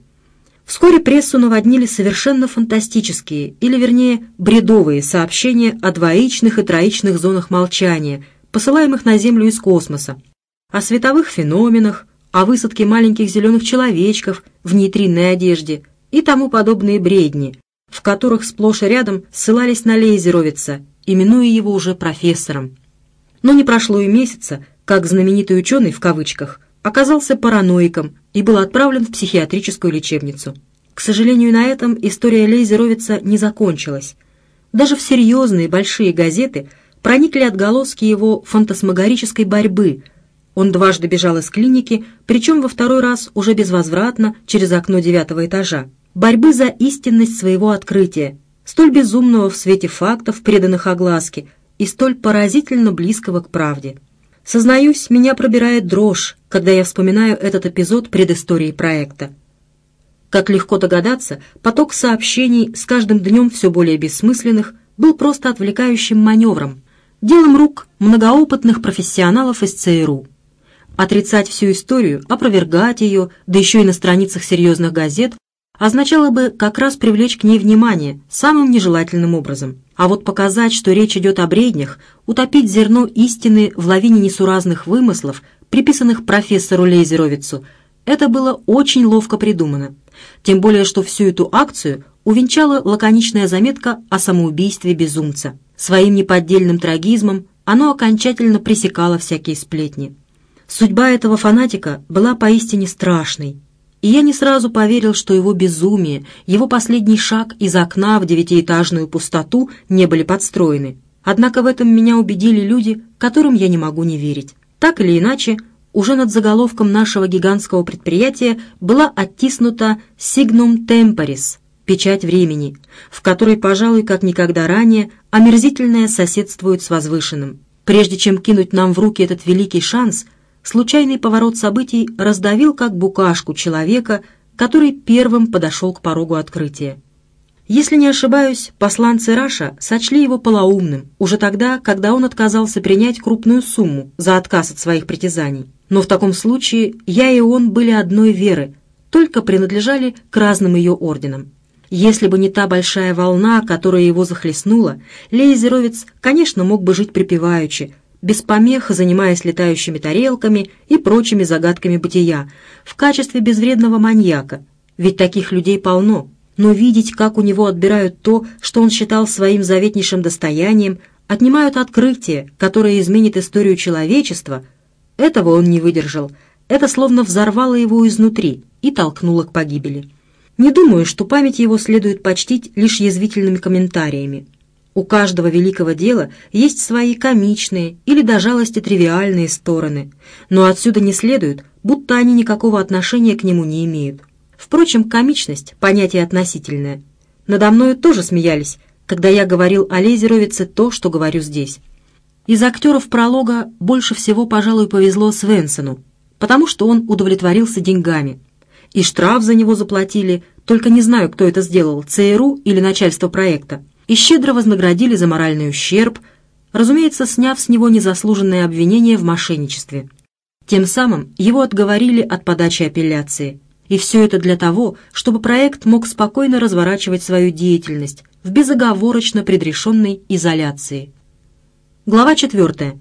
Вскоре прессу наводнили совершенно фантастические, или вернее бредовые сообщения о двоичных и троичных зонах молчания, посылаемых на Землю из космоса, о световых феноменах, о высадке маленьких зеленых человечков в нейтринной одежде и тому подобные бредни, в которых сплошь и рядом ссылались на Лейзеровица, именуя его уже профессором. Но не прошло и месяца, как знаменитый ученый в кавычках оказался параноиком и был отправлен в психиатрическую лечебницу. К сожалению, на этом история Лейзеровица не закончилась. Даже в серьезные большие газеты проникли отголоски его фантасмагорической борьбы – он дважды бежал из клиники, причем во второй раз уже безвозвратно через окно девятого этажа. Борьбы за истинность своего открытия, столь безумного в свете фактов, преданных огласке, и столь поразительно близкого к правде. Сознаюсь, меня пробирает дрожь, когда я вспоминаю этот эпизод предыстории проекта. Как легко догадаться, поток сообщений, с каждым днем все более бессмысленных, был просто отвлекающим маневром, делом рук многоопытных профессионалов из ЦРУ. Отрицать всю историю, опровергать ее, да еще и на страницах серьезных газет, означало бы как раз привлечь к ней внимание самым нежелательным образом – А вот показать, что речь идет о бреднях, утопить зерно истины в лавине несуразных вымыслов, приписанных профессору Лейзеровицу, это было очень ловко придумано. Тем более, что всю эту акцию увенчала лаконичная заметка о самоубийстве безумца. Своим неподдельным трагизмом оно окончательно пресекало всякие сплетни. Судьба этого фанатика была поистине страшной, и я не сразу поверил, что его безумие, его последний шаг из окна в девятиэтажную пустоту не были подстроены. Однако в этом меня убедили люди, которым я не могу не верить. Так или иначе, уже над заголовком нашего гигантского предприятия была оттиснута «Signum Temporis» — печать времени, в которой, пожалуй, как никогда ранее, омерзительное соседствует с возвышенным. Прежде чем кинуть нам в руки этот великий шанс, случайный поворот событий раздавил как букашку человека, который первым подошел к порогу открытия. Если не ошибаюсь, посланцы Раша сочли его полоумным уже тогда, когда он отказался принять крупную сумму за отказ от своих притязаний. Но в таком случае я и он были одной веры, только принадлежали к разным ее орденам. Если бы не та большая волна, которая его захлестнула, Лейзеровец, конечно, мог бы жить припеваючи, без помех занимаясь летающими тарелками и прочими загадками бытия, в качестве безвредного маньяка, ведь таких людей полно. Но видеть, как у него отбирают то, что он считал своим заветнейшим достоянием, отнимают открытие, которое изменит историю человечества, этого он не выдержал. Это словно взорвало его изнутри и толкнуло к погибели. Не думаю, что память его следует почтить лишь язвительными комментариями. У каждого великого дела есть свои комичные или до жалости тривиальные стороны, но отсюда не следует, будто они никакого отношения к нему не имеют. Впрочем, комичность – понятие относительное. Надо мною тоже смеялись, когда я говорил о Лейзеровице то, что говорю здесь. Из актеров пролога больше всего, пожалуй, повезло Свенсону, потому что он удовлетворился деньгами. И штраф за него заплатили, только не знаю, кто это сделал, ЦРУ или начальство проекта и щедро вознаградили за моральный ущерб, разумеется, сняв с него незаслуженное обвинение в мошенничестве. Тем самым его отговорили от подачи апелляции. И все это для того, чтобы проект мог спокойно разворачивать свою деятельность в безоговорочно предрешенной изоляции. Глава 4.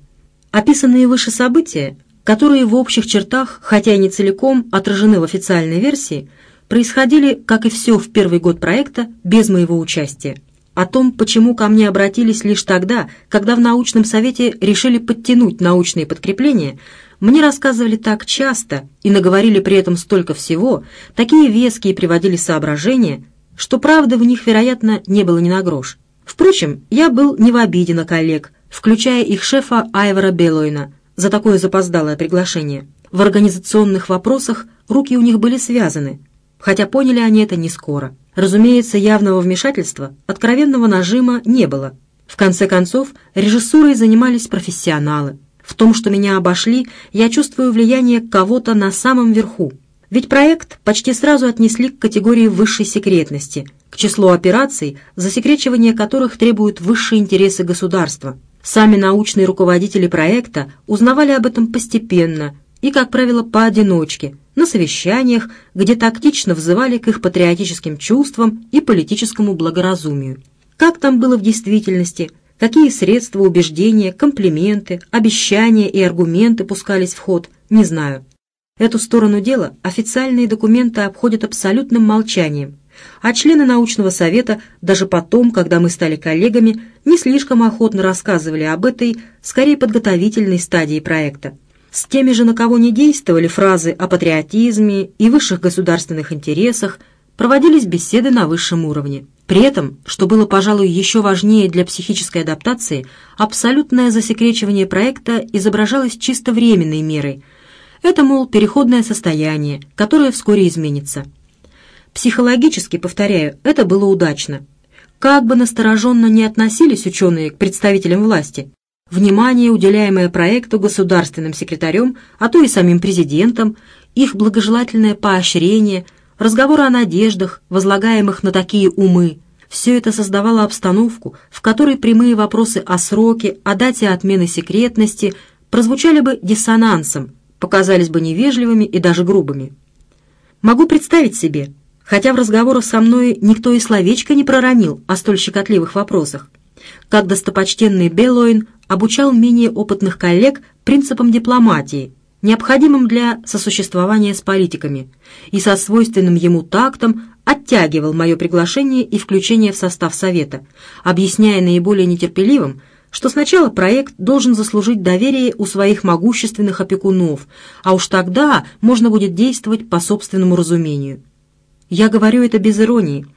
Описанные выше события, которые в общих чертах, хотя и не целиком, отражены в официальной версии, происходили, как и все в первый год проекта, без моего участия. О том, почему ко мне обратились лишь тогда, когда в научном совете решили подтянуть научные подкрепления, мне рассказывали так часто и наговорили при этом столько всего, такие веские приводили соображения, что правды в них, вероятно, не было ни на грош. Впрочем, я был не в обиде на коллег, включая их шефа Айвара Белойна, за такое запоздалое приглашение. В организационных вопросах руки у них были связаны, хотя поняли они это не скоро. Разумеется, явного вмешательства, откровенного нажима не было. В конце концов, режиссурой занимались профессионалы. В том, что меня обошли, я чувствую влияние кого-то на самом верху. Ведь проект почти сразу отнесли к категории высшей секретности, к числу операций, засекречивание которых требуют высшие интересы государства. Сами научные руководители проекта узнавали об этом постепенно и, как правило, поодиночке – на совещаниях, где тактично взывали к их патриотическим чувствам и политическому благоразумию. Как там было в действительности, какие средства убеждения, комплименты, обещания и аргументы пускались в ход, не знаю. Эту сторону дела официальные документы обходят абсолютным молчанием, а члены научного совета даже потом, когда мы стали коллегами, не слишком охотно рассказывали об этой, скорее подготовительной стадии проекта. С теми же, на кого не действовали фразы о патриотизме и высших государственных интересах, проводились беседы на высшем уровне. При этом, что было, пожалуй, еще важнее для психической адаптации, абсолютное засекречивание проекта изображалось чисто временной мерой. Это, мол, переходное состояние, которое вскоре изменится. Психологически, повторяю, это было удачно. Как бы настороженно не относились ученые к представителям власти, внимание, уделяемое проекту государственным секретарем, а то и самим президентом, их благожелательное поощрение, разговоры о надеждах, возлагаемых на такие умы, все это создавало обстановку, в которой прямые вопросы о сроке, о дате отмены секретности прозвучали бы диссонансом, показались бы невежливыми и даже грубыми. Могу представить себе, хотя в разговорах со мной никто и словечко не проронил о столь щекотливых вопросах, как достопочтенный Беллоин обучал менее опытных коллег принципам дипломатии, необходимым для сосуществования с политиками, и со свойственным ему тактом оттягивал мое приглашение и включение в состав Совета, объясняя наиболее нетерпеливым, что сначала проект должен заслужить доверие у своих могущественных опекунов, а уж тогда можно будет действовать по собственному разумению. Я говорю это без иронии.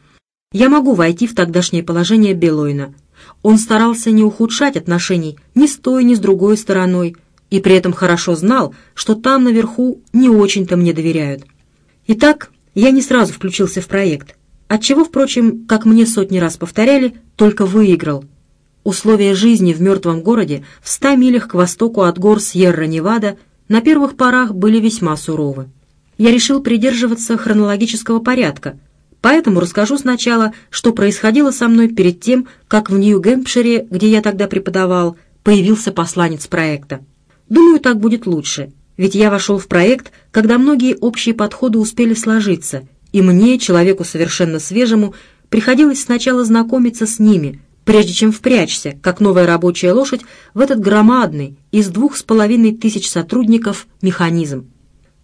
Я могу войти в тогдашнее положение Белойна. Он старался не ухудшать отношений ни с той, ни с другой стороной, и при этом хорошо знал, что там наверху не очень-то мне доверяют. Итак, я не сразу включился в проект, отчего, впрочем, как мне сотни раз повторяли, только выиграл. Условия жизни в мертвом городе в ста милях к востоку от гор Сьерра-Невада на первых порах были весьма суровы. Я решил придерживаться хронологического порядка, поэтому расскажу сначала, что происходило со мной перед тем, как в Нью-Гэмпшире, где я тогда преподавал, появился посланец проекта. Думаю, так будет лучше, ведь я вошел в проект, когда многие общие подходы успели сложиться, и мне, человеку совершенно свежему, приходилось сначала знакомиться с ними, прежде чем впрячься, как новая рабочая лошадь, в этот громадный, из двух с половиной тысяч сотрудников, механизм.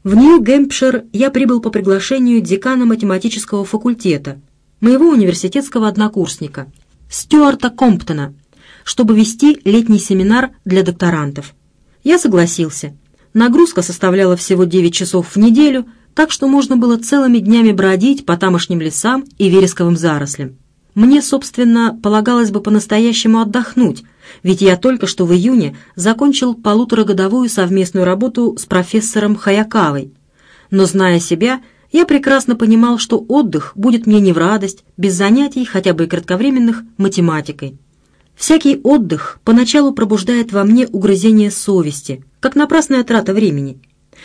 В Нью-Гэмпшир я прибыл по приглашению декана математического факультета, моего университетского однокурсника, Стюарта Комптона, чтобы вести летний семинар для докторантов. Я согласился. Нагрузка составляла всего 9 часов в неделю, так что можно было целыми днями бродить по тамошним лесам и вересковым зарослям. Мне, собственно, полагалось бы по-настоящему отдохнуть, ведь я только что в июне закончил полуторагодовую совместную работу с профессором Хаякавой. Но, зная себя, я прекрасно понимал, что отдых будет мне не в радость, без занятий, хотя бы и кратковременных, математикой. Всякий отдых поначалу пробуждает во мне угрызение совести, как напрасная трата времени.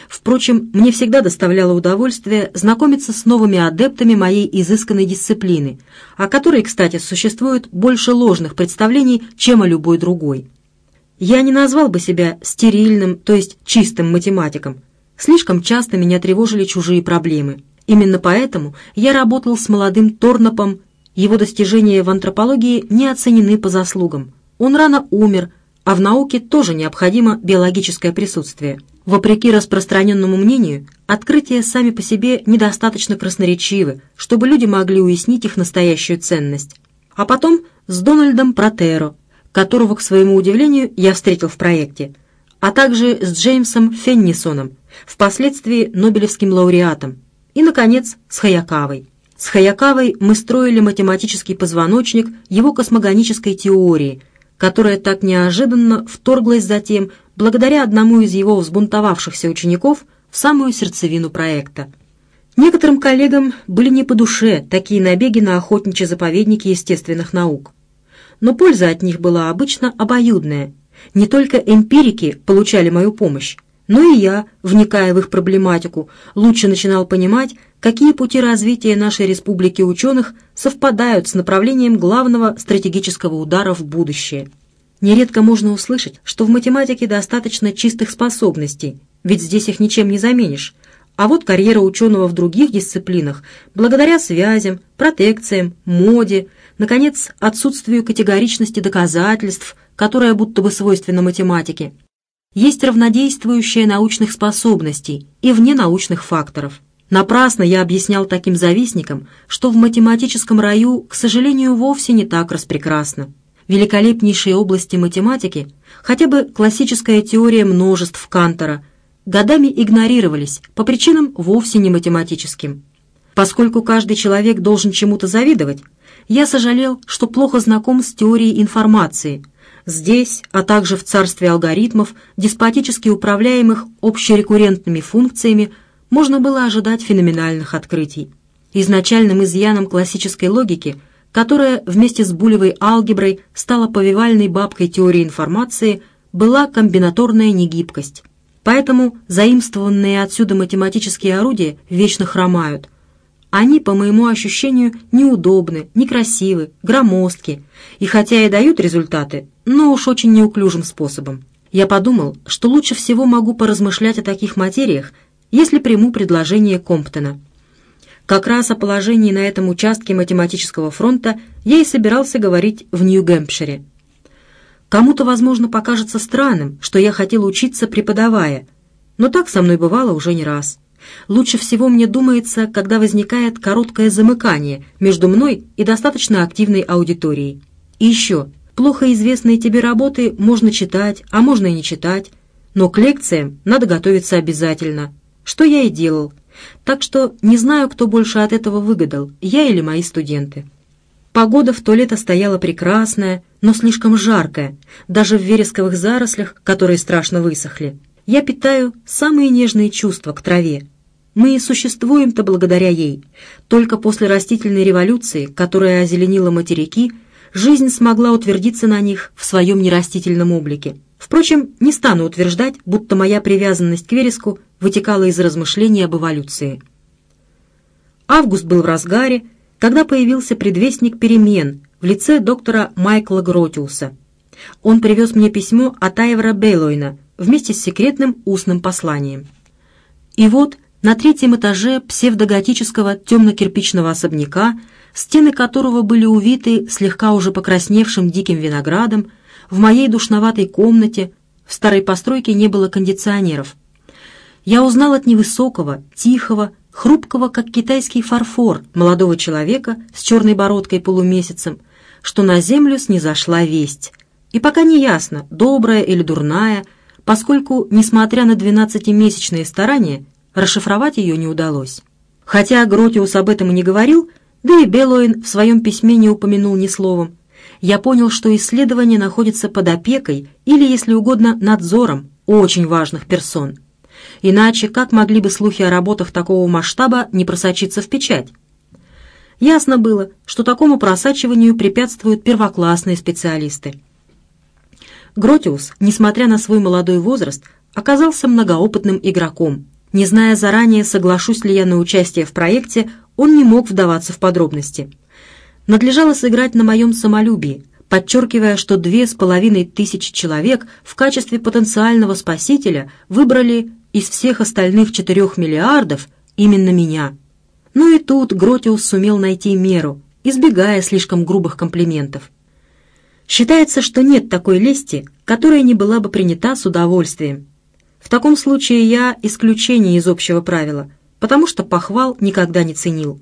Впрочем, мне всегда доставляло удовольствие знакомиться с новыми адептами моей изысканной дисциплины, о которой, кстати, существует больше ложных представлений, чем о любой другой. Я не назвал бы себя стерильным, то есть чистым математиком. Слишком часто меня тревожили чужие проблемы. Именно поэтому я работал с молодым Торнопом его достижения в антропологии не оценены по заслугам. Он рано умер, а в науке тоже необходимо биологическое присутствие. Вопреки распространенному мнению, открытия сами по себе недостаточно красноречивы, чтобы люди могли уяснить их настоящую ценность. А потом с Дональдом Протеро, которого, к своему удивлению, я встретил в проекте, а также с Джеймсом Феннисоном, впоследствии Нобелевским лауреатом, и, наконец, с Хаякавой. С Хаякавой мы строили математический позвоночник его космогонической теории, которая так неожиданно вторглась затем, благодаря одному из его взбунтовавшихся учеников, в самую сердцевину проекта. Некоторым коллегам были не по душе такие набеги на охотничьи заповедники естественных наук. Но польза от них была обычно обоюдная. Не только эмпирики получали мою помощь, но и я, вникая в их проблематику, лучше начинал понимать, какие пути развития нашей республики ученых совпадают с направлением главного стратегического удара в будущее. Нередко можно услышать, что в математике достаточно чистых способностей, ведь здесь их ничем не заменишь, а вот карьера ученого в других дисциплинах, благодаря связям, протекциям, моде, наконец, отсутствию категоричности доказательств, которая будто бы свойственна математике, есть равнодействующее научных способностей и вне научных факторов – Напрасно я объяснял таким завистникам, что в математическом раю, к сожалению, вовсе не так распрекрасно. Великолепнейшие области математики, хотя бы классическая теория множеств Кантора, годами игнорировались по причинам вовсе не математическим. Поскольку каждый человек должен чему-то завидовать, я сожалел, что плохо знаком с теорией информации. Здесь, а также в царстве алгоритмов, деспотически управляемых общерекуррентными функциями – можно было ожидать феноменальных открытий. Изначальным изъяном классической логики, которая вместе с булевой алгеброй стала повивальной бабкой теории информации, была комбинаторная негибкость. Поэтому заимствованные отсюда математические орудия вечно хромают. Они, по моему ощущению, неудобны, некрасивы, громоздки, и хотя и дают результаты, но уж очень неуклюжим способом. Я подумал, что лучше всего могу поразмышлять о таких материях, если приму предложение Комптона. Как раз о положении на этом участке математического фронта я и собирался говорить в Нью-Гэмпшире. Кому-то, возможно, покажется странным, что я хотел учиться, преподавая, но так со мной бывало уже не раз. Лучше всего мне думается, когда возникает короткое замыкание между мной и достаточно активной аудиторией. И еще, плохо известные тебе работы можно читать, а можно и не читать, но к лекциям надо готовиться обязательно, что я и делал. Так что не знаю, кто больше от этого выгадал, я или мои студенты. Погода в то лето стояла прекрасная, но слишком жаркая, даже в вересковых зарослях, которые страшно высохли. Я питаю самые нежные чувства к траве. Мы существуем-то благодаря ей. Только после растительной революции, которая озеленила материки, жизнь смогла утвердиться на них в своем нерастительном облике. Впрочем, не стану утверждать, будто моя привязанность к вереску вытекала из размышлений об эволюции. Август был в разгаре, когда появился предвестник перемен в лице доктора Майкла Гротиуса. Он привез мне письмо от Айвера Бейлойна вместе с секретным устным посланием. И вот на третьем этаже псевдоготического темно-кирпичного особняка, стены которого были увиты слегка уже покрасневшим диким виноградом, в моей душноватой комнате в старой постройке не было кондиционеров. Я узнал от невысокого, тихого, хрупкого, как китайский фарфор, молодого человека с черной бородкой полумесяцем, что на землю снизошла весть. И пока не ясно, добрая или дурная, поскольку, несмотря на двенадцатимесячные старания, расшифровать ее не удалось. Хотя Гротиус об этом и не говорил, да и Белоин в своем письме не упомянул ни словом, я понял, что исследование находится под опекой или, если угодно, надзором очень важных персон – Иначе как могли бы слухи о работах такого масштаба не просочиться в печать? Ясно было, что такому просачиванию препятствуют первоклассные специалисты. Гротиус, несмотря на свой молодой возраст, оказался многоопытным игроком. Не зная заранее, соглашусь ли я на участие в проекте, он не мог вдаваться в подробности. Надлежало сыграть на моем самолюбии, подчеркивая, что две с половиной тысячи человек в качестве потенциального спасителя выбрали из всех остальных четырех миллиардов именно меня. Ну и тут Гротиус сумел найти меру, избегая слишком грубых комплиментов. Считается, что нет такой лести, которая не была бы принята с удовольствием. В таком случае я исключение из общего правила, потому что похвал никогда не ценил.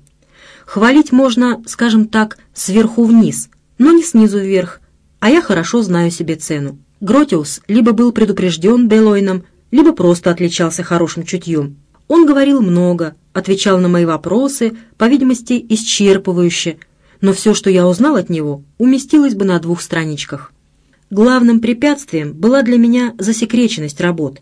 Хвалить можно, скажем так, сверху вниз, но не снизу вверх, а я хорошо знаю себе цену. Гротиус либо был предупрежден Белойном, либо просто отличался хорошим чутьем. Он говорил много, отвечал на мои вопросы, по видимости, исчерпывающе, но все, что я узнал от него, уместилось бы на двух страничках. Главным препятствием была для меня засекреченность работ.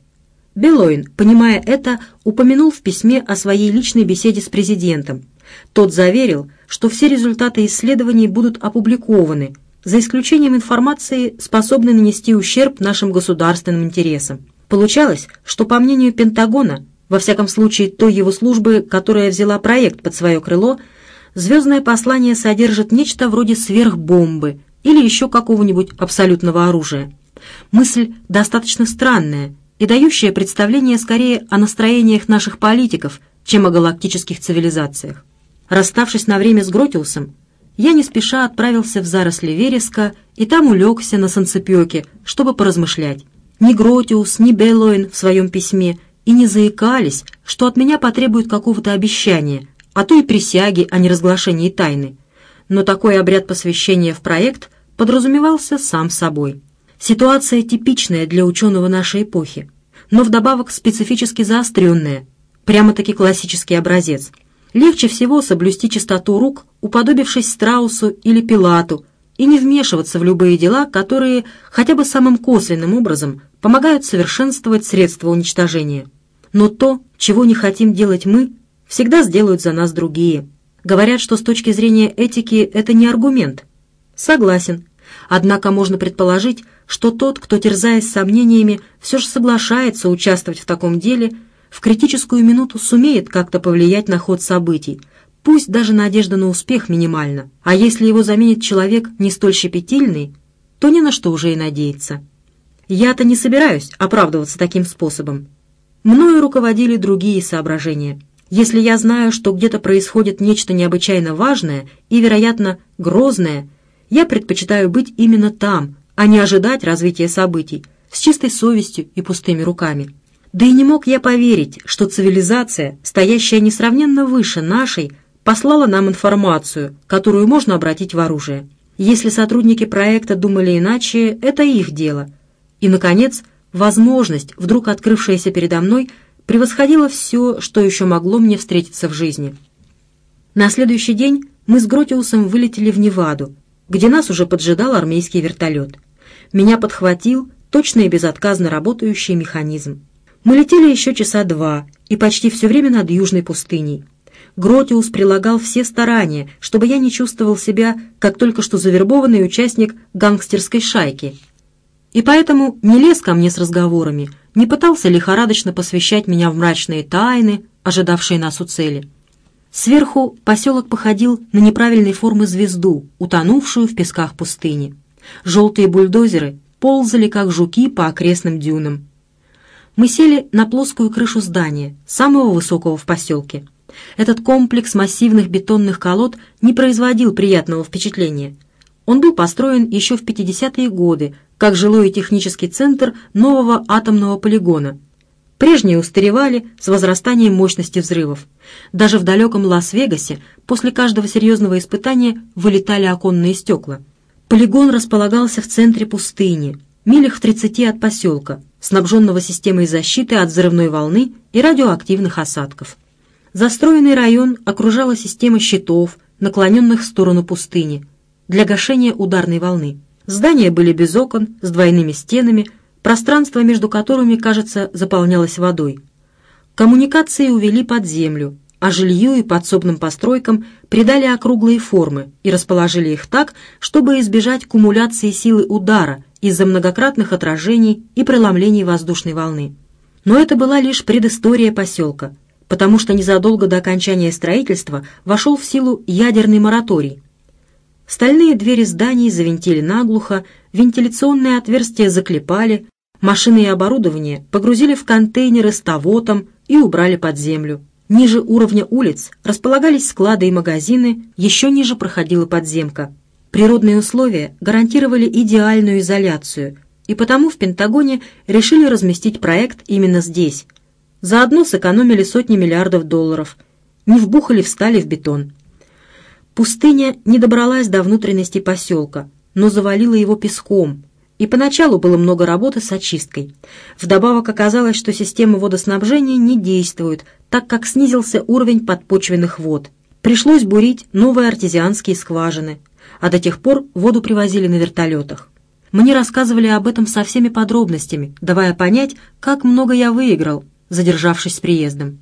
Белоин, понимая это, упомянул в письме о своей личной беседе с президентом. Тот заверил, что все результаты исследований будут опубликованы, за исключением информации, способной нанести ущерб нашим государственным интересам. Получалось, что, по мнению Пентагона, во всяком случае той его службы, которая взяла проект под свое крыло, звездное послание содержит нечто вроде сверхбомбы или еще какого-нибудь абсолютного оружия. Мысль достаточно странная и дающая представление скорее о настроениях наших политиков, чем о галактических цивилизациях. Расставшись на время с Гротиусом, я не спеша отправился в заросли вереска и там улегся на санцепёке, чтобы поразмышлять. Ни Гротиус, ни Беллоин в своем письме и не заикались, что от меня потребуют какого-то обещания, а то и присяги о неразглашении тайны. Но такой обряд посвящения в проект подразумевался сам собой. Ситуация типичная для ученого нашей эпохи, но вдобавок специфически заостренная, прямо-таки классический образец. Легче всего соблюсти чистоту рук, уподобившись Страусу или Пилату, и не вмешиваться в любые дела, которые хотя бы самым косвенным образом помогают совершенствовать средства уничтожения. Но то, чего не хотим делать мы, всегда сделают за нас другие. Говорят, что с точки зрения этики это не аргумент. Согласен. Однако можно предположить, что тот, кто, терзаясь сомнениями, все же соглашается участвовать в таком деле, в критическую минуту сумеет как-то повлиять на ход событий, Пусть даже надежда на успех минимальна, а если его заменит человек не столь щепетильный, то ни на что уже и надеяться. Я-то не собираюсь оправдываться таким способом. Мною руководили другие соображения. Если я знаю, что где-то происходит нечто необычайно важное и, вероятно, грозное, я предпочитаю быть именно там, а не ожидать развития событий с чистой совестью и пустыми руками. Да и не мог я поверить, что цивилизация, стоящая несравненно выше нашей, послала нам информацию, которую можно обратить в оружие. Если сотрудники проекта думали иначе, это их дело. И, наконец, возможность, вдруг открывшаяся передо мной, превосходила все, что еще могло мне встретиться в жизни. На следующий день мы с Гротиусом вылетели в Неваду, где нас уже поджидал армейский вертолет. Меня подхватил точно и безотказно работающий механизм. Мы летели еще часа два и почти все время над Южной пустыней. Гротиус прилагал все старания, чтобы я не чувствовал себя, как только что завербованный участник гангстерской шайки. И поэтому не лез ко мне с разговорами, не пытался лихорадочно посвящать меня в мрачные тайны, ожидавшие нас у цели. Сверху поселок походил на неправильной формы звезду, утонувшую в песках пустыни. Желтые бульдозеры ползали, как жуки, по окрестным дюнам мы сели на плоскую крышу здания, самого высокого в поселке. Этот комплекс массивных бетонных колод не производил приятного впечатления. Он был построен еще в 50-е годы, как жилой и технический центр нового атомного полигона. Прежние устаревали с возрастанием мощности взрывов. Даже в далеком Лас-Вегасе после каждого серьезного испытания вылетали оконные стекла. Полигон располагался в центре пустыни, милях в 30 от поселка, снабженного системой защиты от взрывной волны и радиоактивных осадков. Застроенный район окружала система щитов, наклоненных в сторону пустыни, для гашения ударной волны. Здания были без окон, с двойными стенами, пространство между которыми, кажется, заполнялось водой. Коммуникации увели под землю, а жилью и подсобным постройкам придали округлые формы и расположили их так, чтобы избежать кумуляции силы удара из-за многократных отражений и преломлений воздушной волны. Но это была лишь предыстория поселка, потому что незадолго до окончания строительства вошел в силу ядерный мораторий. Стальные двери зданий завинтили наглухо, вентиляционные отверстия заклепали, машины и оборудование погрузили в контейнеры с тавотом и убрали под землю. Ниже уровня улиц располагались склады и магазины, еще ниже проходила подземка. Природные условия гарантировали идеальную изоляцию, и потому в Пентагоне решили разместить проект именно здесь. Заодно сэкономили сотни миллиардов долларов, не вбухали в стали в бетон. Пустыня не добралась до внутренности поселка, но завалила его песком, и поначалу было много работы с очисткой. Вдобавок оказалось, что система водоснабжения не действует, так как снизился уровень подпочвенных вод. Пришлось бурить новые артезианские скважины, а до тех пор воду привозили на вертолетах. Мне рассказывали об этом со всеми подробностями, давая понять, как много я выиграл, задержавшись с приездом.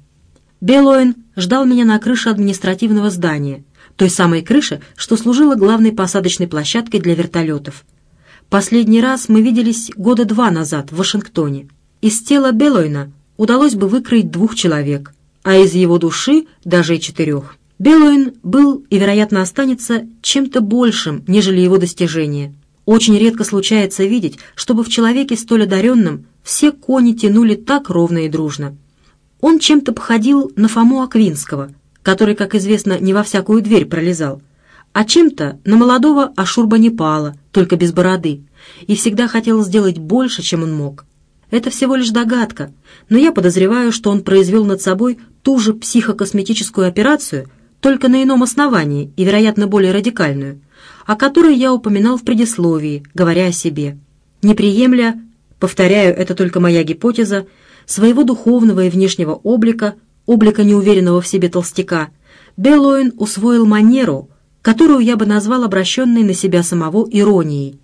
Белоин ждал меня на крыше административного здания, той самой крыши, что служила главной посадочной площадкой для вертолетов. Последний раз мы виделись года два назад в Вашингтоне. Из тела Белойна удалось бы выкроить двух человек, а из его души даже и четырех. Белуин был и, вероятно, останется чем-то большим, нежели его достижения. Очень редко случается видеть, чтобы в человеке столь одаренном все кони тянули так ровно и дружно. Он чем-то походил на Фому Аквинского, который, как известно, не во всякую дверь пролезал, а чем-то на молодого Ашурбанипала, только без бороды, и всегда хотел сделать больше, чем он мог. Это всего лишь догадка, но я подозреваю, что он произвел над собой ту же психокосметическую операцию – только на ином основании и, вероятно, более радикальную, о которой я упоминал в предисловии, говоря о себе. Не приемля, повторяю, это только моя гипотеза, своего духовного и внешнего облика, облика неуверенного в себе толстяка, Беллоин усвоил манеру, которую я бы назвал обращенной на себя самого иронией.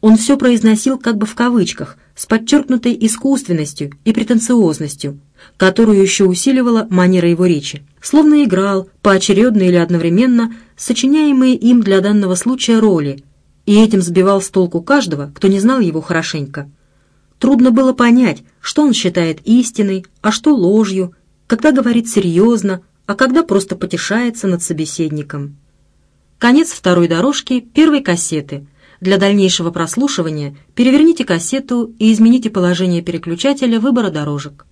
Он все произносил как бы в кавычках, с подчеркнутой искусственностью и претенциозностью, которую еще усиливала манера его речи, словно играл, поочередно или одновременно, сочиняемые им для данного случая роли, и этим сбивал с толку каждого, кто не знал его хорошенько. Трудно было понять, что он считает истиной, а что ложью, когда говорит серьезно, а когда просто потешается над собеседником. Конец второй дорожки первой кассеты – для дальнейшего прослушивания переверните кассету и измените положение переключателя выбора дорожек.